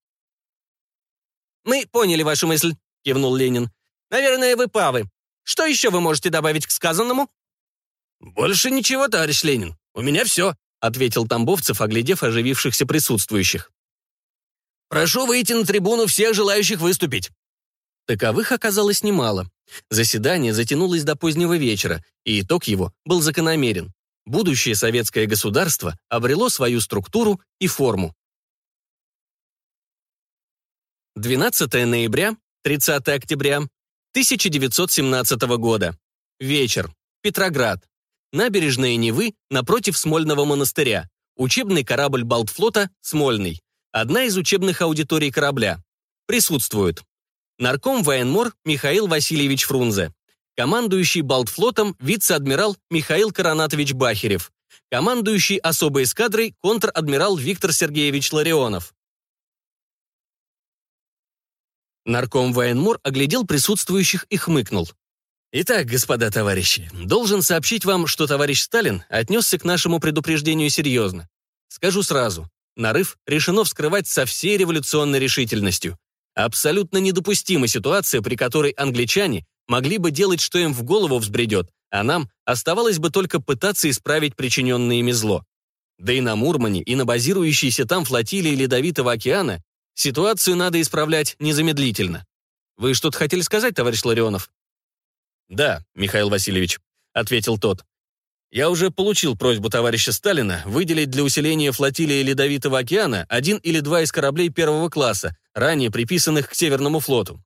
«Мы поняли вашу мысль», — кивнул Ленин. «Наверное, вы правы. Что еще вы можете добавить к сказанному?» «Больше ничего, товарищ Ленин. У меня все», — ответил Тамбовцев, оглядев оживившихся присутствующих. «Прошу выйти на трибуну всех желающих выступить». Таковых оказалось немало. Заседание затянулось до позднего вечера, и итог его был закономерен. Будущее советское государство обрело свою структуру и форму. 12 ноября, 30 октября 1917 года. Вечер. Петроград. Набережная Невы напротив Смольного монастыря. Учебный корабль Балтфлота «Смольный». Одна из учебных аудиторий корабля. Присутствуют. Нарком военмор Михаил Васильевич Фрунзе. Командующий Балтфлотом вице-адмирал Михаил Коронатович Бахерев. Командующий особой эскадрой контр-адмирал Виктор Сергеевич Ларионов. Нарком военмор оглядел присутствующих и хмыкнул. Итак, господа товарищи, должен сообщить вам, что товарищ Сталин отнесся к нашему предупреждению серьезно. Скажу сразу, нарыв решено вскрывать со всей революционной решительностью. Абсолютно недопустима ситуация, при которой англичане могли бы делать, что им в голову взбредет, а нам оставалось бы только пытаться исправить причиненное ими зло. Да и на Мурмане, и на базирующейся там флотилии Ледовитого океана ситуацию надо исправлять незамедлительно. Вы что-то хотели сказать, товарищ Ларионов? «Да, Михаил Васильевич», — ответил тот. «Я уже получил просьбу товарища Сталина выделить для усиления флотилии Ледовитого океана один или два из кораблей первого класса, ранее приписанных к Северному флоту.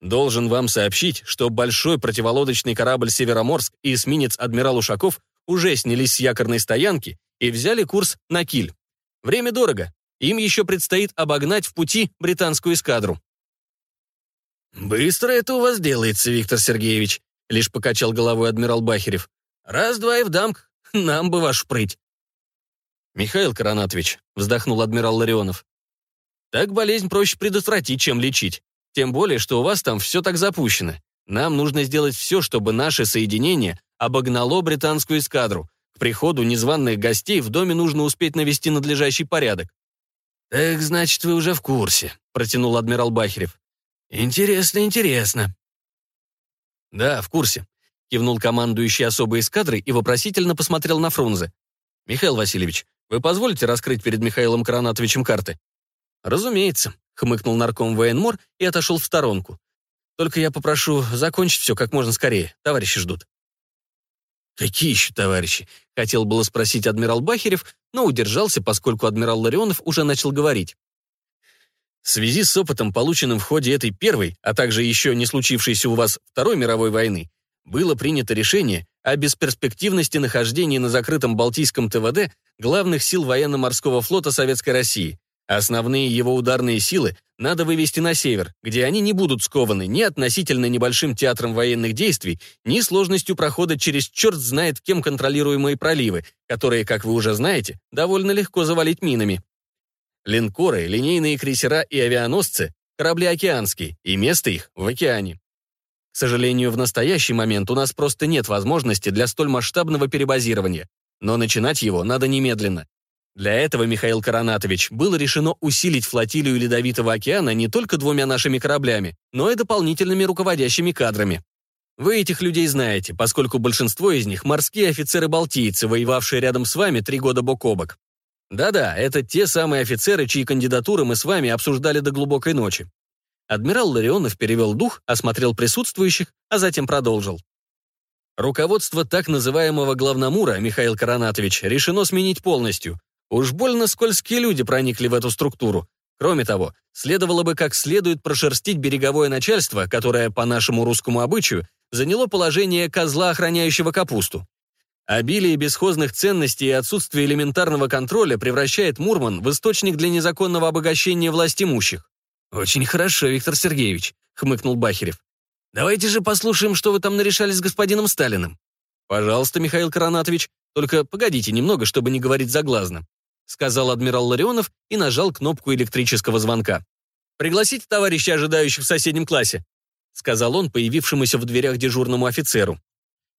Должен вам сообщить, что большой противолодочный корабль «Североморск» и эсминец «Адмирал Ушаков» уже снялись с якорной стоянки и взяли курс на Киль. Время дорого. Им еще предстоит обогнать в пути британскую эскадру. «Быстро это у вас делается, Виктор Сергеевич», — лишь покачал головой адмирал Бахерев. «Раз-два и в дамк. Нам бы ваш прыть». «Михаил Коронатович», — вздохнул адмирал Ларионов. «Так болезнь проще предотвратить, чем лечить. Тем более, что у вас там все так запущено. Нам нужно сделать все, чтобы наше соединение обогнало британскую эскадру. К приходу незваных гостей в доме нужно успеть навести надлежащий порядок». «Так, значит, вы уже в курсе», — протянул адмирал Бахерев. «Интересно, интересно». «Да, в курсе», — кивнул командующий особой эскадрой и вопросительно посмотрел на Фрунзе. «Михаил Васильевич, Вы позволите раскрыть перед Михаилом Коронатовичем карты?» «Разумеется», — хмыкнул нарком военмор и отошел в сторонку. «Только я попрошу закончить все как можно скорее. Товарищи ждут». «Какие еще товарищи?» — хотел было спросить адмирал Бахерев, но удержался, поскольку адмирал Ларионов уже начал говорить. В связи с опытом, полученным в ходе этой первой, а также еще не случившейся у вас Второй мировой войны, было принято решение о бесперспективности нахождения на закрытом Балтийском ТВД главных сил военно-морского флота Советской России. Основные его ударные силы надо вывести на север, где они не будут скованы ни относительно небольшим театром военных действий, ни сложностью прохода через черт знает кем контролируемые проливы, которые, как вы уже знаете, довольно легко завалить минами. Линкоры, линейные крейсера и авианосцы – корабли океанские, и место их в океане. К сожалению, в настоящий момент у нас просто нет возможности для столь масштабного перебазирования, но начинать его надо немедленно. Для этого, Михаил Коронатович, было решено усилить флотилию Ледовитого океана не только двумя нашими кораблями, но и дополнительными руководящими кадрами. Вы этих людей знаете, поскольку большинство из них – морские офицеры-балтийцы, воевавшие рядом с вами три года бок о бок. Да-да, это те самые офицеры, чьи кандидатуры мы с вами обсуждали до глубокой ночи. Адмирал Ларионов перевел дух, осмотрел присутствующих, а затем продолжил. Руководство так называемого главномура, Михаил Коронатович, решено сменить полностью. Уж больно скользкие люди проникли в эту структуру. Кроме того, следовало бы как следует прошерстить береговое начальство, которое, по нашему русскому обычаю, заняло положение козла, охраняющего капусту. Обилие бесхозных ценностей и отсутствие элементарного контроля превращает Мурман в источник для незаконного обогащения власть имущих. «Очень хорошо, Виктор Сергеевич», — хмыкнул Бахерев. «Давайте же послушаем, что вы там нарешали с господином Сталиным». «Пожалуйста, Михаил Коронатович, только погодите немного, чтобы не говорить заглазно», сказал адмирал Ларионов и нажал кнопку электрического звонка. «Пригласите товарища, ожидающих в соседнем классе», сказал он появившемуся в дверях дежурному офицеру.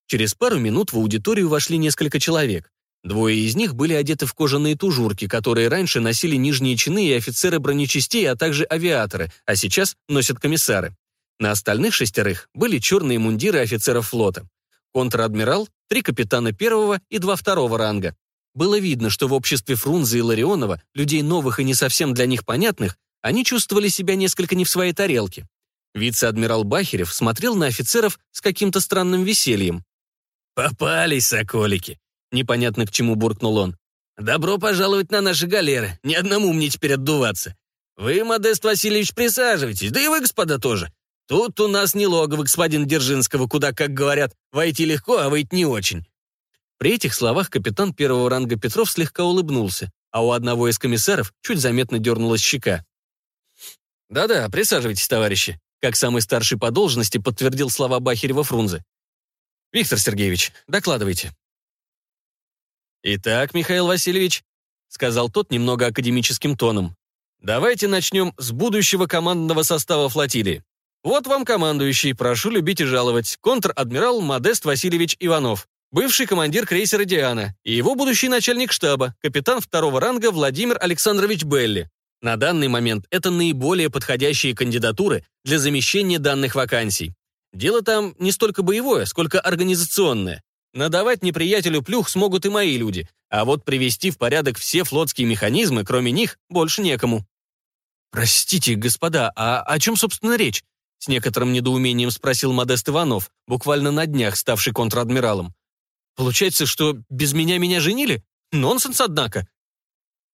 Через пару минут в аудиторию вошли несколько человек. Двое из них были одеты в кожаные тужурки, которые раньше носили нижние чины и офицеры бронечастей, а также авиаторы, а сейчас носят комиссары. На остальных шестерых были черные мундиры офицеров флота. Контр-адмирал, три капитана первого и два второго ранга. Было видно, что в обществе Фрунзе и Ларионова, людей новых и не совсем для них понятных, они чувствовали себя несколько не в своей тарелке. Вице-адмирал Бахерев смотрел на офицеров с каким-то странным весельем. «Попались, соколики!» Непонятно к чему буркнул он. «Добро пожаловать на наши галеры. Ни одному мне теперь отдуваться. Вы, Модест Васильевич, присаживайтесь, да и вы, господа, тоже. Тут у нас не логово господин Держинского, куда, как говорят, войти легко, а выйти не очень». При этих словах капитан первого ранга Петров слегка улыбнулся, а у одного из комиссаров чуть заметно дернулась щека. «Да-да, присаживайтесь, товарищи», как самый старший по должности подтвердил слова Бахерева-Фрунзе. «Виктор Сергеевич, докладывайте». «Итак, Михаил Васильевич», — сказал тот немного академическим тоном, «давайте начнем с будущего командного состава флотилии. Вот вам командующий, прошу любить и жаловать, контр-адмирал Модест Васильевич Иванов, бывший командир крейсера «Диана», и его будущий начальник штаба, капитан второго ранга Владимир Александрович Белли. На данный момент это наиболее подходящие кандидатуры для замещения данных вакансий. Дело там не столько боевое, сколько организационное. Надавать неприятелю плюх смогут и мои люди, а вот привести в порядок все флотские механизмы, кроме них, больше некому. «Простите, господа, а о чем, собственно, речь?» С некоторым недоумением спросил Модест Иванов, буквально на днях ставший контр-адмиралом. «Получается, что без меня меня женили? Нонсенс, однако».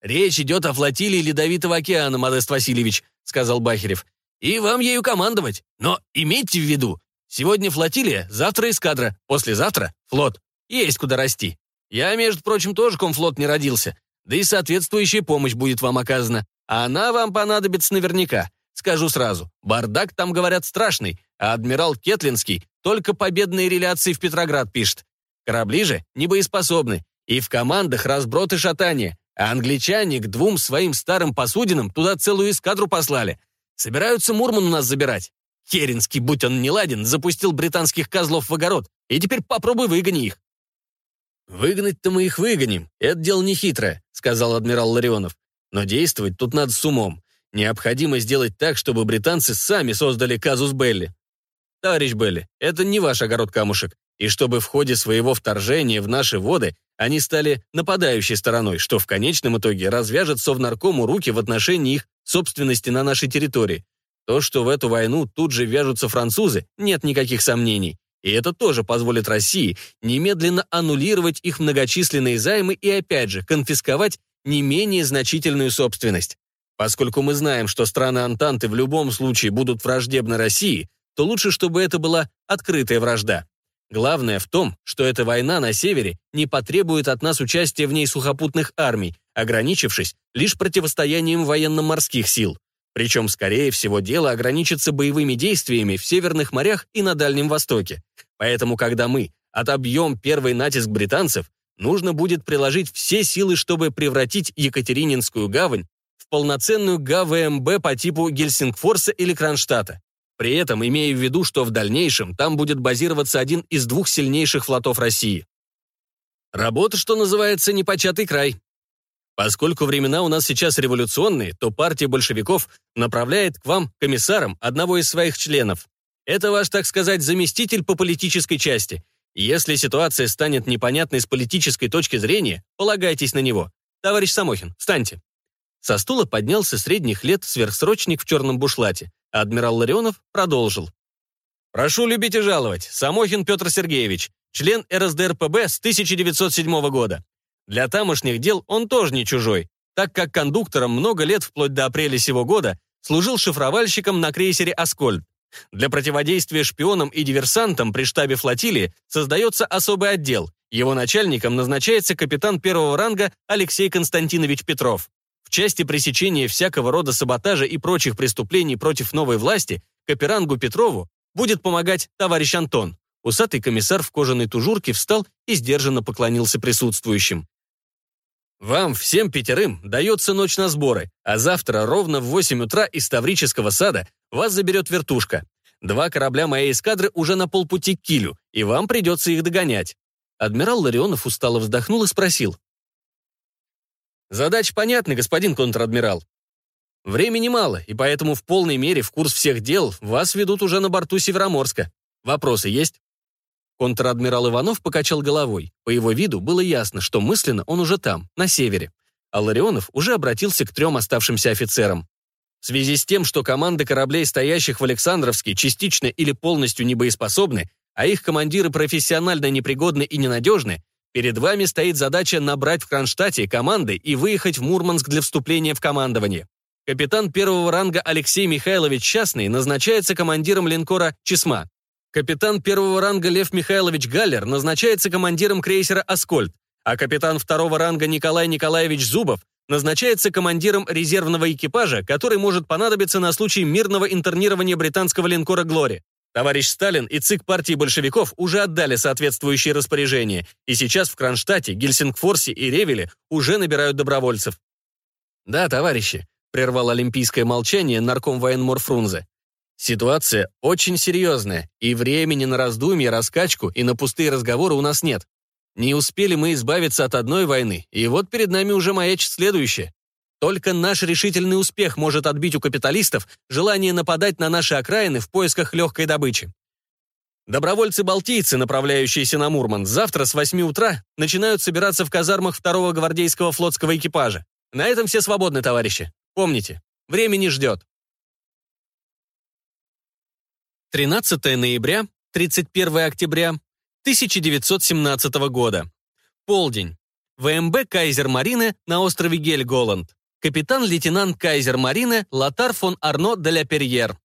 «Речь идет о флотилии Ледовитого океана, Модест Васильевич», сказал Бахерев. «И вам ею командовать. Но имейте в виду, Сегодня флотилия, завтра эскадра, послезавтра флот. Есть куда расти. Я, между прочим, тоже комфлот не родился. Да и соответствующая помощь будет вам оказана. А она вам понадобится наверняка. Скажу сразу, бардак там, говорят, страшный, а адмирал Кетлинский только победные реляции в Петроград пишет. Корабли же не боеспособны, и в командах разброд и шатание, а англичане к двум своим старым посудинам туда целую эскадру послали. Собираются Мурман у нас забирать. Керенский, будь он не ладен, запустил британских козлов в огород, и теперь попробуй выгони их. «Выгнать-то мы их выгоним, это дело нехитрое», — сказал адмирал Ларионов. «Но действовать тут надо с умом. Необходимо сделать так, чтобы британцы сами создали казус Белли. Товарищ Белли, это не ваш огород камушек, и чтобы в ходе своего вторжения в наши воды они стали нападающей стороной, что в конечном итоге развяжет Совнаркому руки в отношении их собственности на нашей территории. То, что в эту войну тут же вяжутся французы, нет никаких сомнений. И это тоже позволит России немедленно аннулировать их многочисленные займы и, опять же, конфисковать не менее значительную собственность. Поскольку мы знаем, что страны Антанты в любом случае будут враждебны России, то лучше, чтобы это была открытая вражда. Главное в том, что эта война на севере не потребует от нас участия в ней сухопутных армий, ограничившись лишь противостоянием военно-морских сил. Причем, скорее всего, дело ограничится боевыми действиями в Северных морях и на Дальнем Востоке. Поэтому, когда мы отобьем первый натиск британцев, нужно будет приложить все силы, чтобы превратить Екатерининскую гавань в полноценную ГВМБ по типу Гельсингфорса или Кронштадта. При этом имея в виду, что в дальнейшем там будет базироваться один из двух сильнейших флотов России. Работа, что называется, непочатый край. Поскольку времена у нас сейчас революционные, то партия большевиков направляет к вам комиссаром одного из своих членов. Это ваш, так сказать, заместитель по политической части. Если ситуация станет непонятной с политической точки зрения, полагайтесь на него. Товарищ Самохин, встаньте. Со стула поднялся средних лет сверхсрочник в черном бушлате. Адмирал Ларионов продолжил. «Прошу любить и жаловать. Самохин Петр Сергеевич, член РСДРПБ с 1907 года. Для тамошних дел он тоже не чужой, так как кондуктором много лет вплоть до апреля сего года служил шифровальщиком на крейсере «Аскольд». Для противодействия шпионам и диверсантам при штабе флотилии создается особый отдел. Его начальником назначается капитан первого ранга Алексей Константинович Петров части пресечения всякого рода саботажа и прочих преступлений против новой власти Каперангу Петрову будет помогать товарищ Антон. Усатый комиссар в кожаной тужурке встал и сдержанно поклонился присутствующим. «Вам, всем пятерым, дается ночь на сборы, а завтра ровно в 8 утра из Таврического сада вас заберет вертушка. Два корабля моей эскадры уже на полпути к Килю, и вам придется их догонять». Адмирал Ларионов устало вздохнул и спросил. Задача понятна, господин контр-адмирал. Времени мало, и поэтому в полной мере в курс всех дел вас ведут уже на борту Североморска. Вопросы есть? Контр-адмирал Иванов покачал головой. По его виду было ясно, что мысленно он уже там, на севере. А Ларионов уже обратился к трем оставшимся офицерам. В связи с тем, что команды кораблей, стоящих в Александровске, частично или полностью небоеспособны, а их командиры профессионально непригодны и ненадежны, Перед вами стоит задача набрать в Кронштадте команды и выехать в Мурманск для вступления в командование. Капитан первого ранга Алексей Михайлович Частный назначается командиром линкора «Чесма». Капитан первого ранга Лев Михайлович Галлер назначается командиром крейсера «Аскольд», а капитан второго ранга Николай Николаевич Зубов назначается командиром резервного экипажа, который может понадобиться на случай мирного интернирования британского линкора «Глори». Товарищ Сталин и ЦИК партии большевиков уже отдали соответствующие распоряжения, и сейчас в Кронштадте, Гельсингфорсе и Ревеле уже набирают добровольцев. «Да, товарищи», — прервал олимпийское молчание нарком военмор Фрунзе. «Ситуация очень серьезная, и времени на раздумье, раскачку и на пустые разговоры у нас нет. Не успели мы избавиться от одной войны, и вот перед нами уже маячит следующая. Только наш решительный успех может отбить у капиталистов желание нападать на наши окраины в поисках легкой добычи. Добровольцы-балтийцы, направляющиеся на Мурман, завтра с 8 утра начинают собираться в казармах второго гвардейского флотского экипажа. На этом все свободны, товарищи. Помните, время не ждет. 13 ноября, 31 октября 1917 года. Полдень. ВМБ «Кайзер Марины» на острове Гель-Голланд капитан-лейтенант Кайзер Марины Лотар фон Арно де ля Перьер.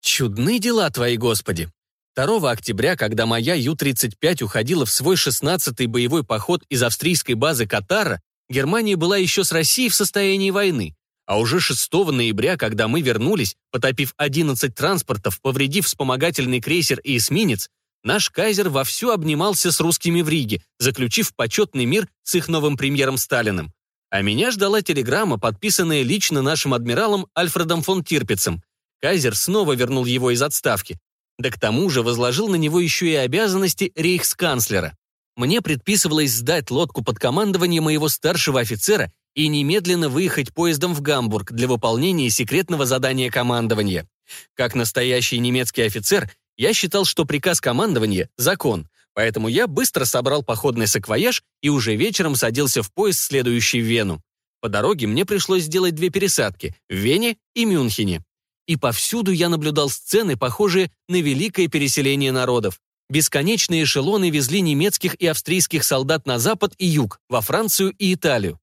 Чудны дела твои, Господи! 2 октября, когда моя Ю-35 уходила в свой 16-й боевой поход из австрийской базы Катара, Германия была еще с Россией в состоянии войны. А уже 6 ноября, когда мы вернулись, потопив 11 транспортов, повредив вспомогательный крейсер и эсминец, наш кайзер вовсю обнимался с русскими в Риге, заключив почетный мир с их новым премьером Сталиным. А меня ждала телеграмма, подписанная лично нашим адмиралом Альфредом фон Тирпицем. Кайзер снова вернул его из отставки. Да к тому же возложил на него еще и обязанности рейхсканцлера. Мне предписывалось сдать лодку под командование моего старшего офицера и немедленно выехать поездом в Гамбург для выполнения секретного задания командования. Как настоящий немецкий офицер, я считал, что приказ командования – закон, Поэтому я быстро собрал походный саквояж и уже вечером садился в поезд, следующий в Вену. По дороге мне пришлось сделать две пересадки – в Вене и Мюнхене. И повсюду я наблюдал сцены, похожие на великое переселение народов. Бесконечные эшелоны везли немецких и австрийских солдат на запад и юг, во Францию и Италию.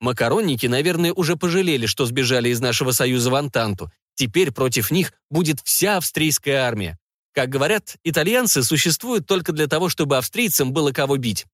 Макаронники, наверное, уже пожалели, что сбежали из нашего союза в Антанту. Теперь против них будет вся австрийская армия. Как говорят, итальянцы существуют только для того, чтобы австрийцам было кого бить.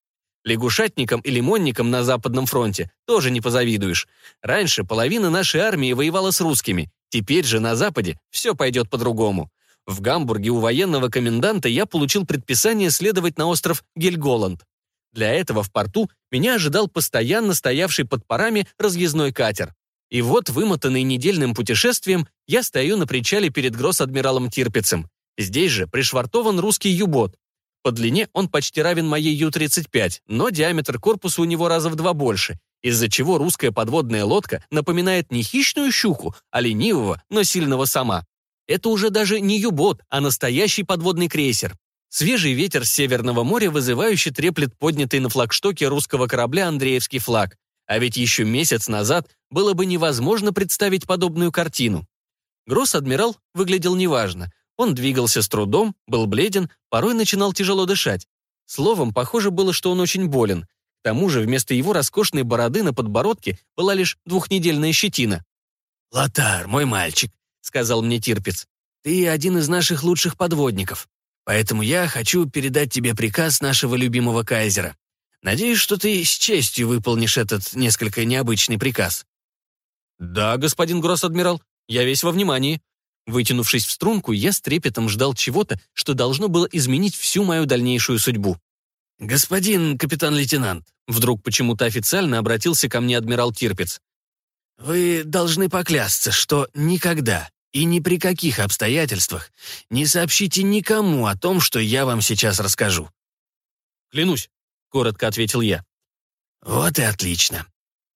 Лягушатникам и лимонникам на Западном фронте тоже не позавидуешь. Раньше половина нашей армии воевала с русскими, теперь же на Западе все пойдет по-другому. В Гамбурге у военного коменданта я получил предписание следовать на остров Гельголанд. Для этого в порту меня ожидал постоянно стоявший под парами разъездной катер. И вот, вымотанный недельным путешествием, я стою на причале перед гросс-адмиралом Тирпицем. Здесь же пришвартован русский юбот. По длине он почти равен моей Ю-35, но диаметр корпуса у него раза в два больше, из-за чего русская подводная лодка напоминает не хищную щуку, а ленивого, но сильного сама. Это уже даже не юбот, а настоящий подводный крейсер. Свежий ветер с Северного моря вызывающе треплет поднятый на флагштоке русского корабля Андреевский флаг. А ведь еще месяц назад было бы невозможно представить подобную картину. Гросс-адмирал выглядел неважно. Он двигался с трудом, был бледен, порой начинал тяжело дышать. Словом, похоже было, что он очень болен. К тому же вместо его роскошной бороды на подбородке была лишь двухнедельная щетина. «Лотар, мой мальчик», — сказал мне Тирпиц, — «ты один из наших лучших подводников. Поэтому я хочу передать тебе приказ нашего любимого кайзера. Надеюсь, что ты с честью выполнишь этот несколько необычный приказ». «Да, господин гросс-адмирал, я весь во внимании», Вытянувшись в струнку, я с трепетом ждал чего-то, что должно было изменить всю мою дальнейшую судьбу. «Господин капитан-лейтенант», вдруг почему-то официально обратился ко мне адмирал Тирпиц, «вы должны поклясться, что никогда и ни при каких обстоятельствах не сообщите никому о том, что я вам сейчас расскажу». «Клянусь», — коротко ответил я. «Вот и отлично».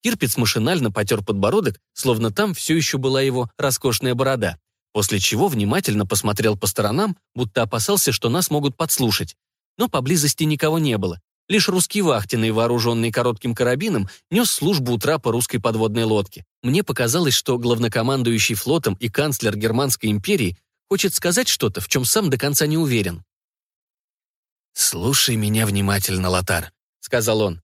Кирпиц машинально потер подбородок, словно там все еще была его роскошная борода после чего внимательно посмотрел по сторонам, будто опасался, что нас могут подслушать. Но поблизости никого не было. Лишь русский вахтенный, вооруженный коротким карабином, нес службу у трапа русской подводной лодки. Мне показалось, что главнокомандующий флотом и канцлер Германской империи хочет сказать что-то, в чем сам до конца не уверен. «Слушай меня внимательно, Лотар», — сказал он.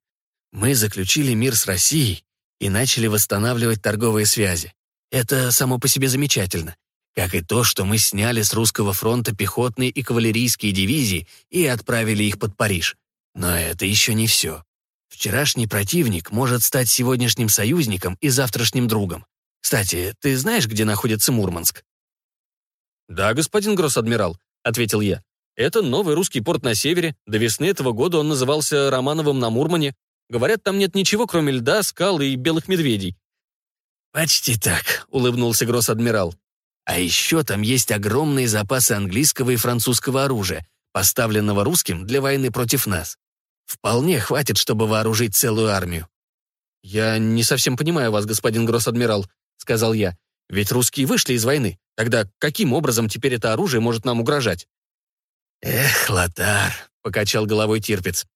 «Мы заключили мир с Россией и начали восстанавливать торговые связи. Это само по себе замечательно как и то, что мы сняли с русского фронта пехотные и кавалерийские дивизии и отправили их под Париж. Но это еще не все. Вчерашний противник может стать сегодняшним союзником и завтрашним другом. Кстати, ты знаешь, где находится Мурманск? «Да, господин гросс-адмирал», — ответил я. «Это новый русский порт на севере. До весны этого года он назывался Романовым на Мурмане. Говорят, там нет ничего, кроме льда, скал и белых медведей». «Почти так», — улыбнулся гросс-адмирал. А еще там есть огромные запасы английского и французского оружия, поставленного русским для войны против нас. Вполне хватит, чтобы вооружить целую армию. «Я не совсем понимаю вас, господин гросс-адмирал», — сказал я. «Ведь русские вышли из войны. Тогда каким образом теперь это оружие может нам угрожать?» «Эх, Лотар», — покачал головой Тирпиц.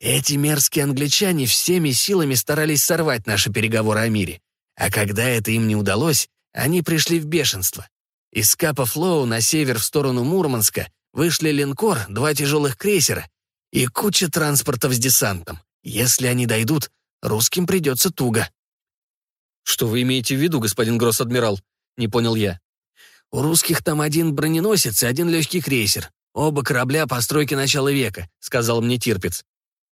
«Эти мерзкие англичане всеми силами старались сорвать наши переговоры о мире. А когда это им не удалось, они пришли в бешенство. Из Капа Флоу на север в сторону Мурманска вышли линкор, два тяжелых крейсера и куча транспортов с десантом. Если они дойдут, русским придется туго. «Что вы имеете в виду, господин гросс-адмирал?» — не понял я. «У русских там один броненосец и один легкий крейсер. Оба корабля постройки начала века», — сказал мне Тирпиц.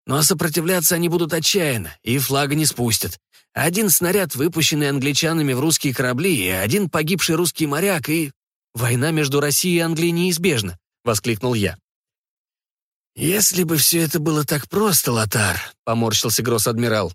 «Но сопротивляться они будут отчаянно, и флага не спустят. Один снаряд, выпущенный англичанами в русские корабли, и один погибший русский моряк, и... «Война между Россией и Англией неизбежна», — воскликнул я. «Если бы все это было так просто, Лотар», — поморщился гросс-адмирал.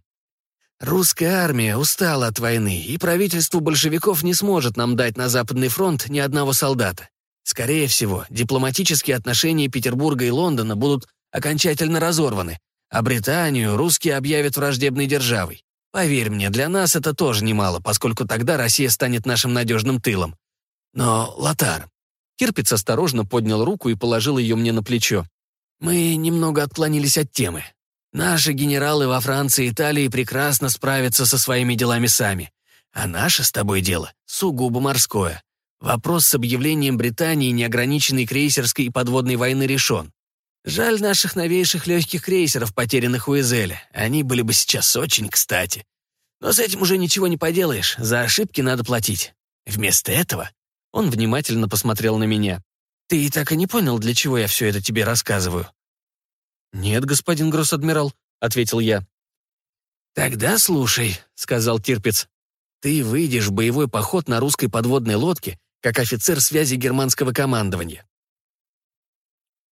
«Русская армия устала от войны, и правительству большевиков не сможет нам дать на Западный фронт ни одного солдата. Скорее всего, дипломатические отношения Петербурга и Лондона будут окончательно разорваны, а Британию русские объявят враждебной державой. Поверь мне, для нас это тоже немало, поскольку тогда Россия станет нашим надежным тылом. Но, Лотар...» Кирпиц осторожно поднял руку и положил ее мне на плечо. Мы немного отклонились от темы. Наши генералы во Франции и Италии прекрасно справятся со своими делами сами. А наше с тобой дело сугубо морское. Вопрос с объявлением Британии неограниченной крейсерской и подводной войны решен. Жаль наших новейших легких крейсеров, потерянных у Изеля. Они были бы сейчас очень кстати. Но с этим уже ничего не поделаешь, за ошибки надо платить. Вместо этого он внимательно посмотрел на меня. «Ты и так и не понял, для чего я все это тебе рассказываю?» «Нет, господин гросс-адмирал», — ответил я. «Тогда слушай», — сказал Тирпиц. «Ты выйдешь в боевой поход на русской подводной лодке как офицер связи германского командования.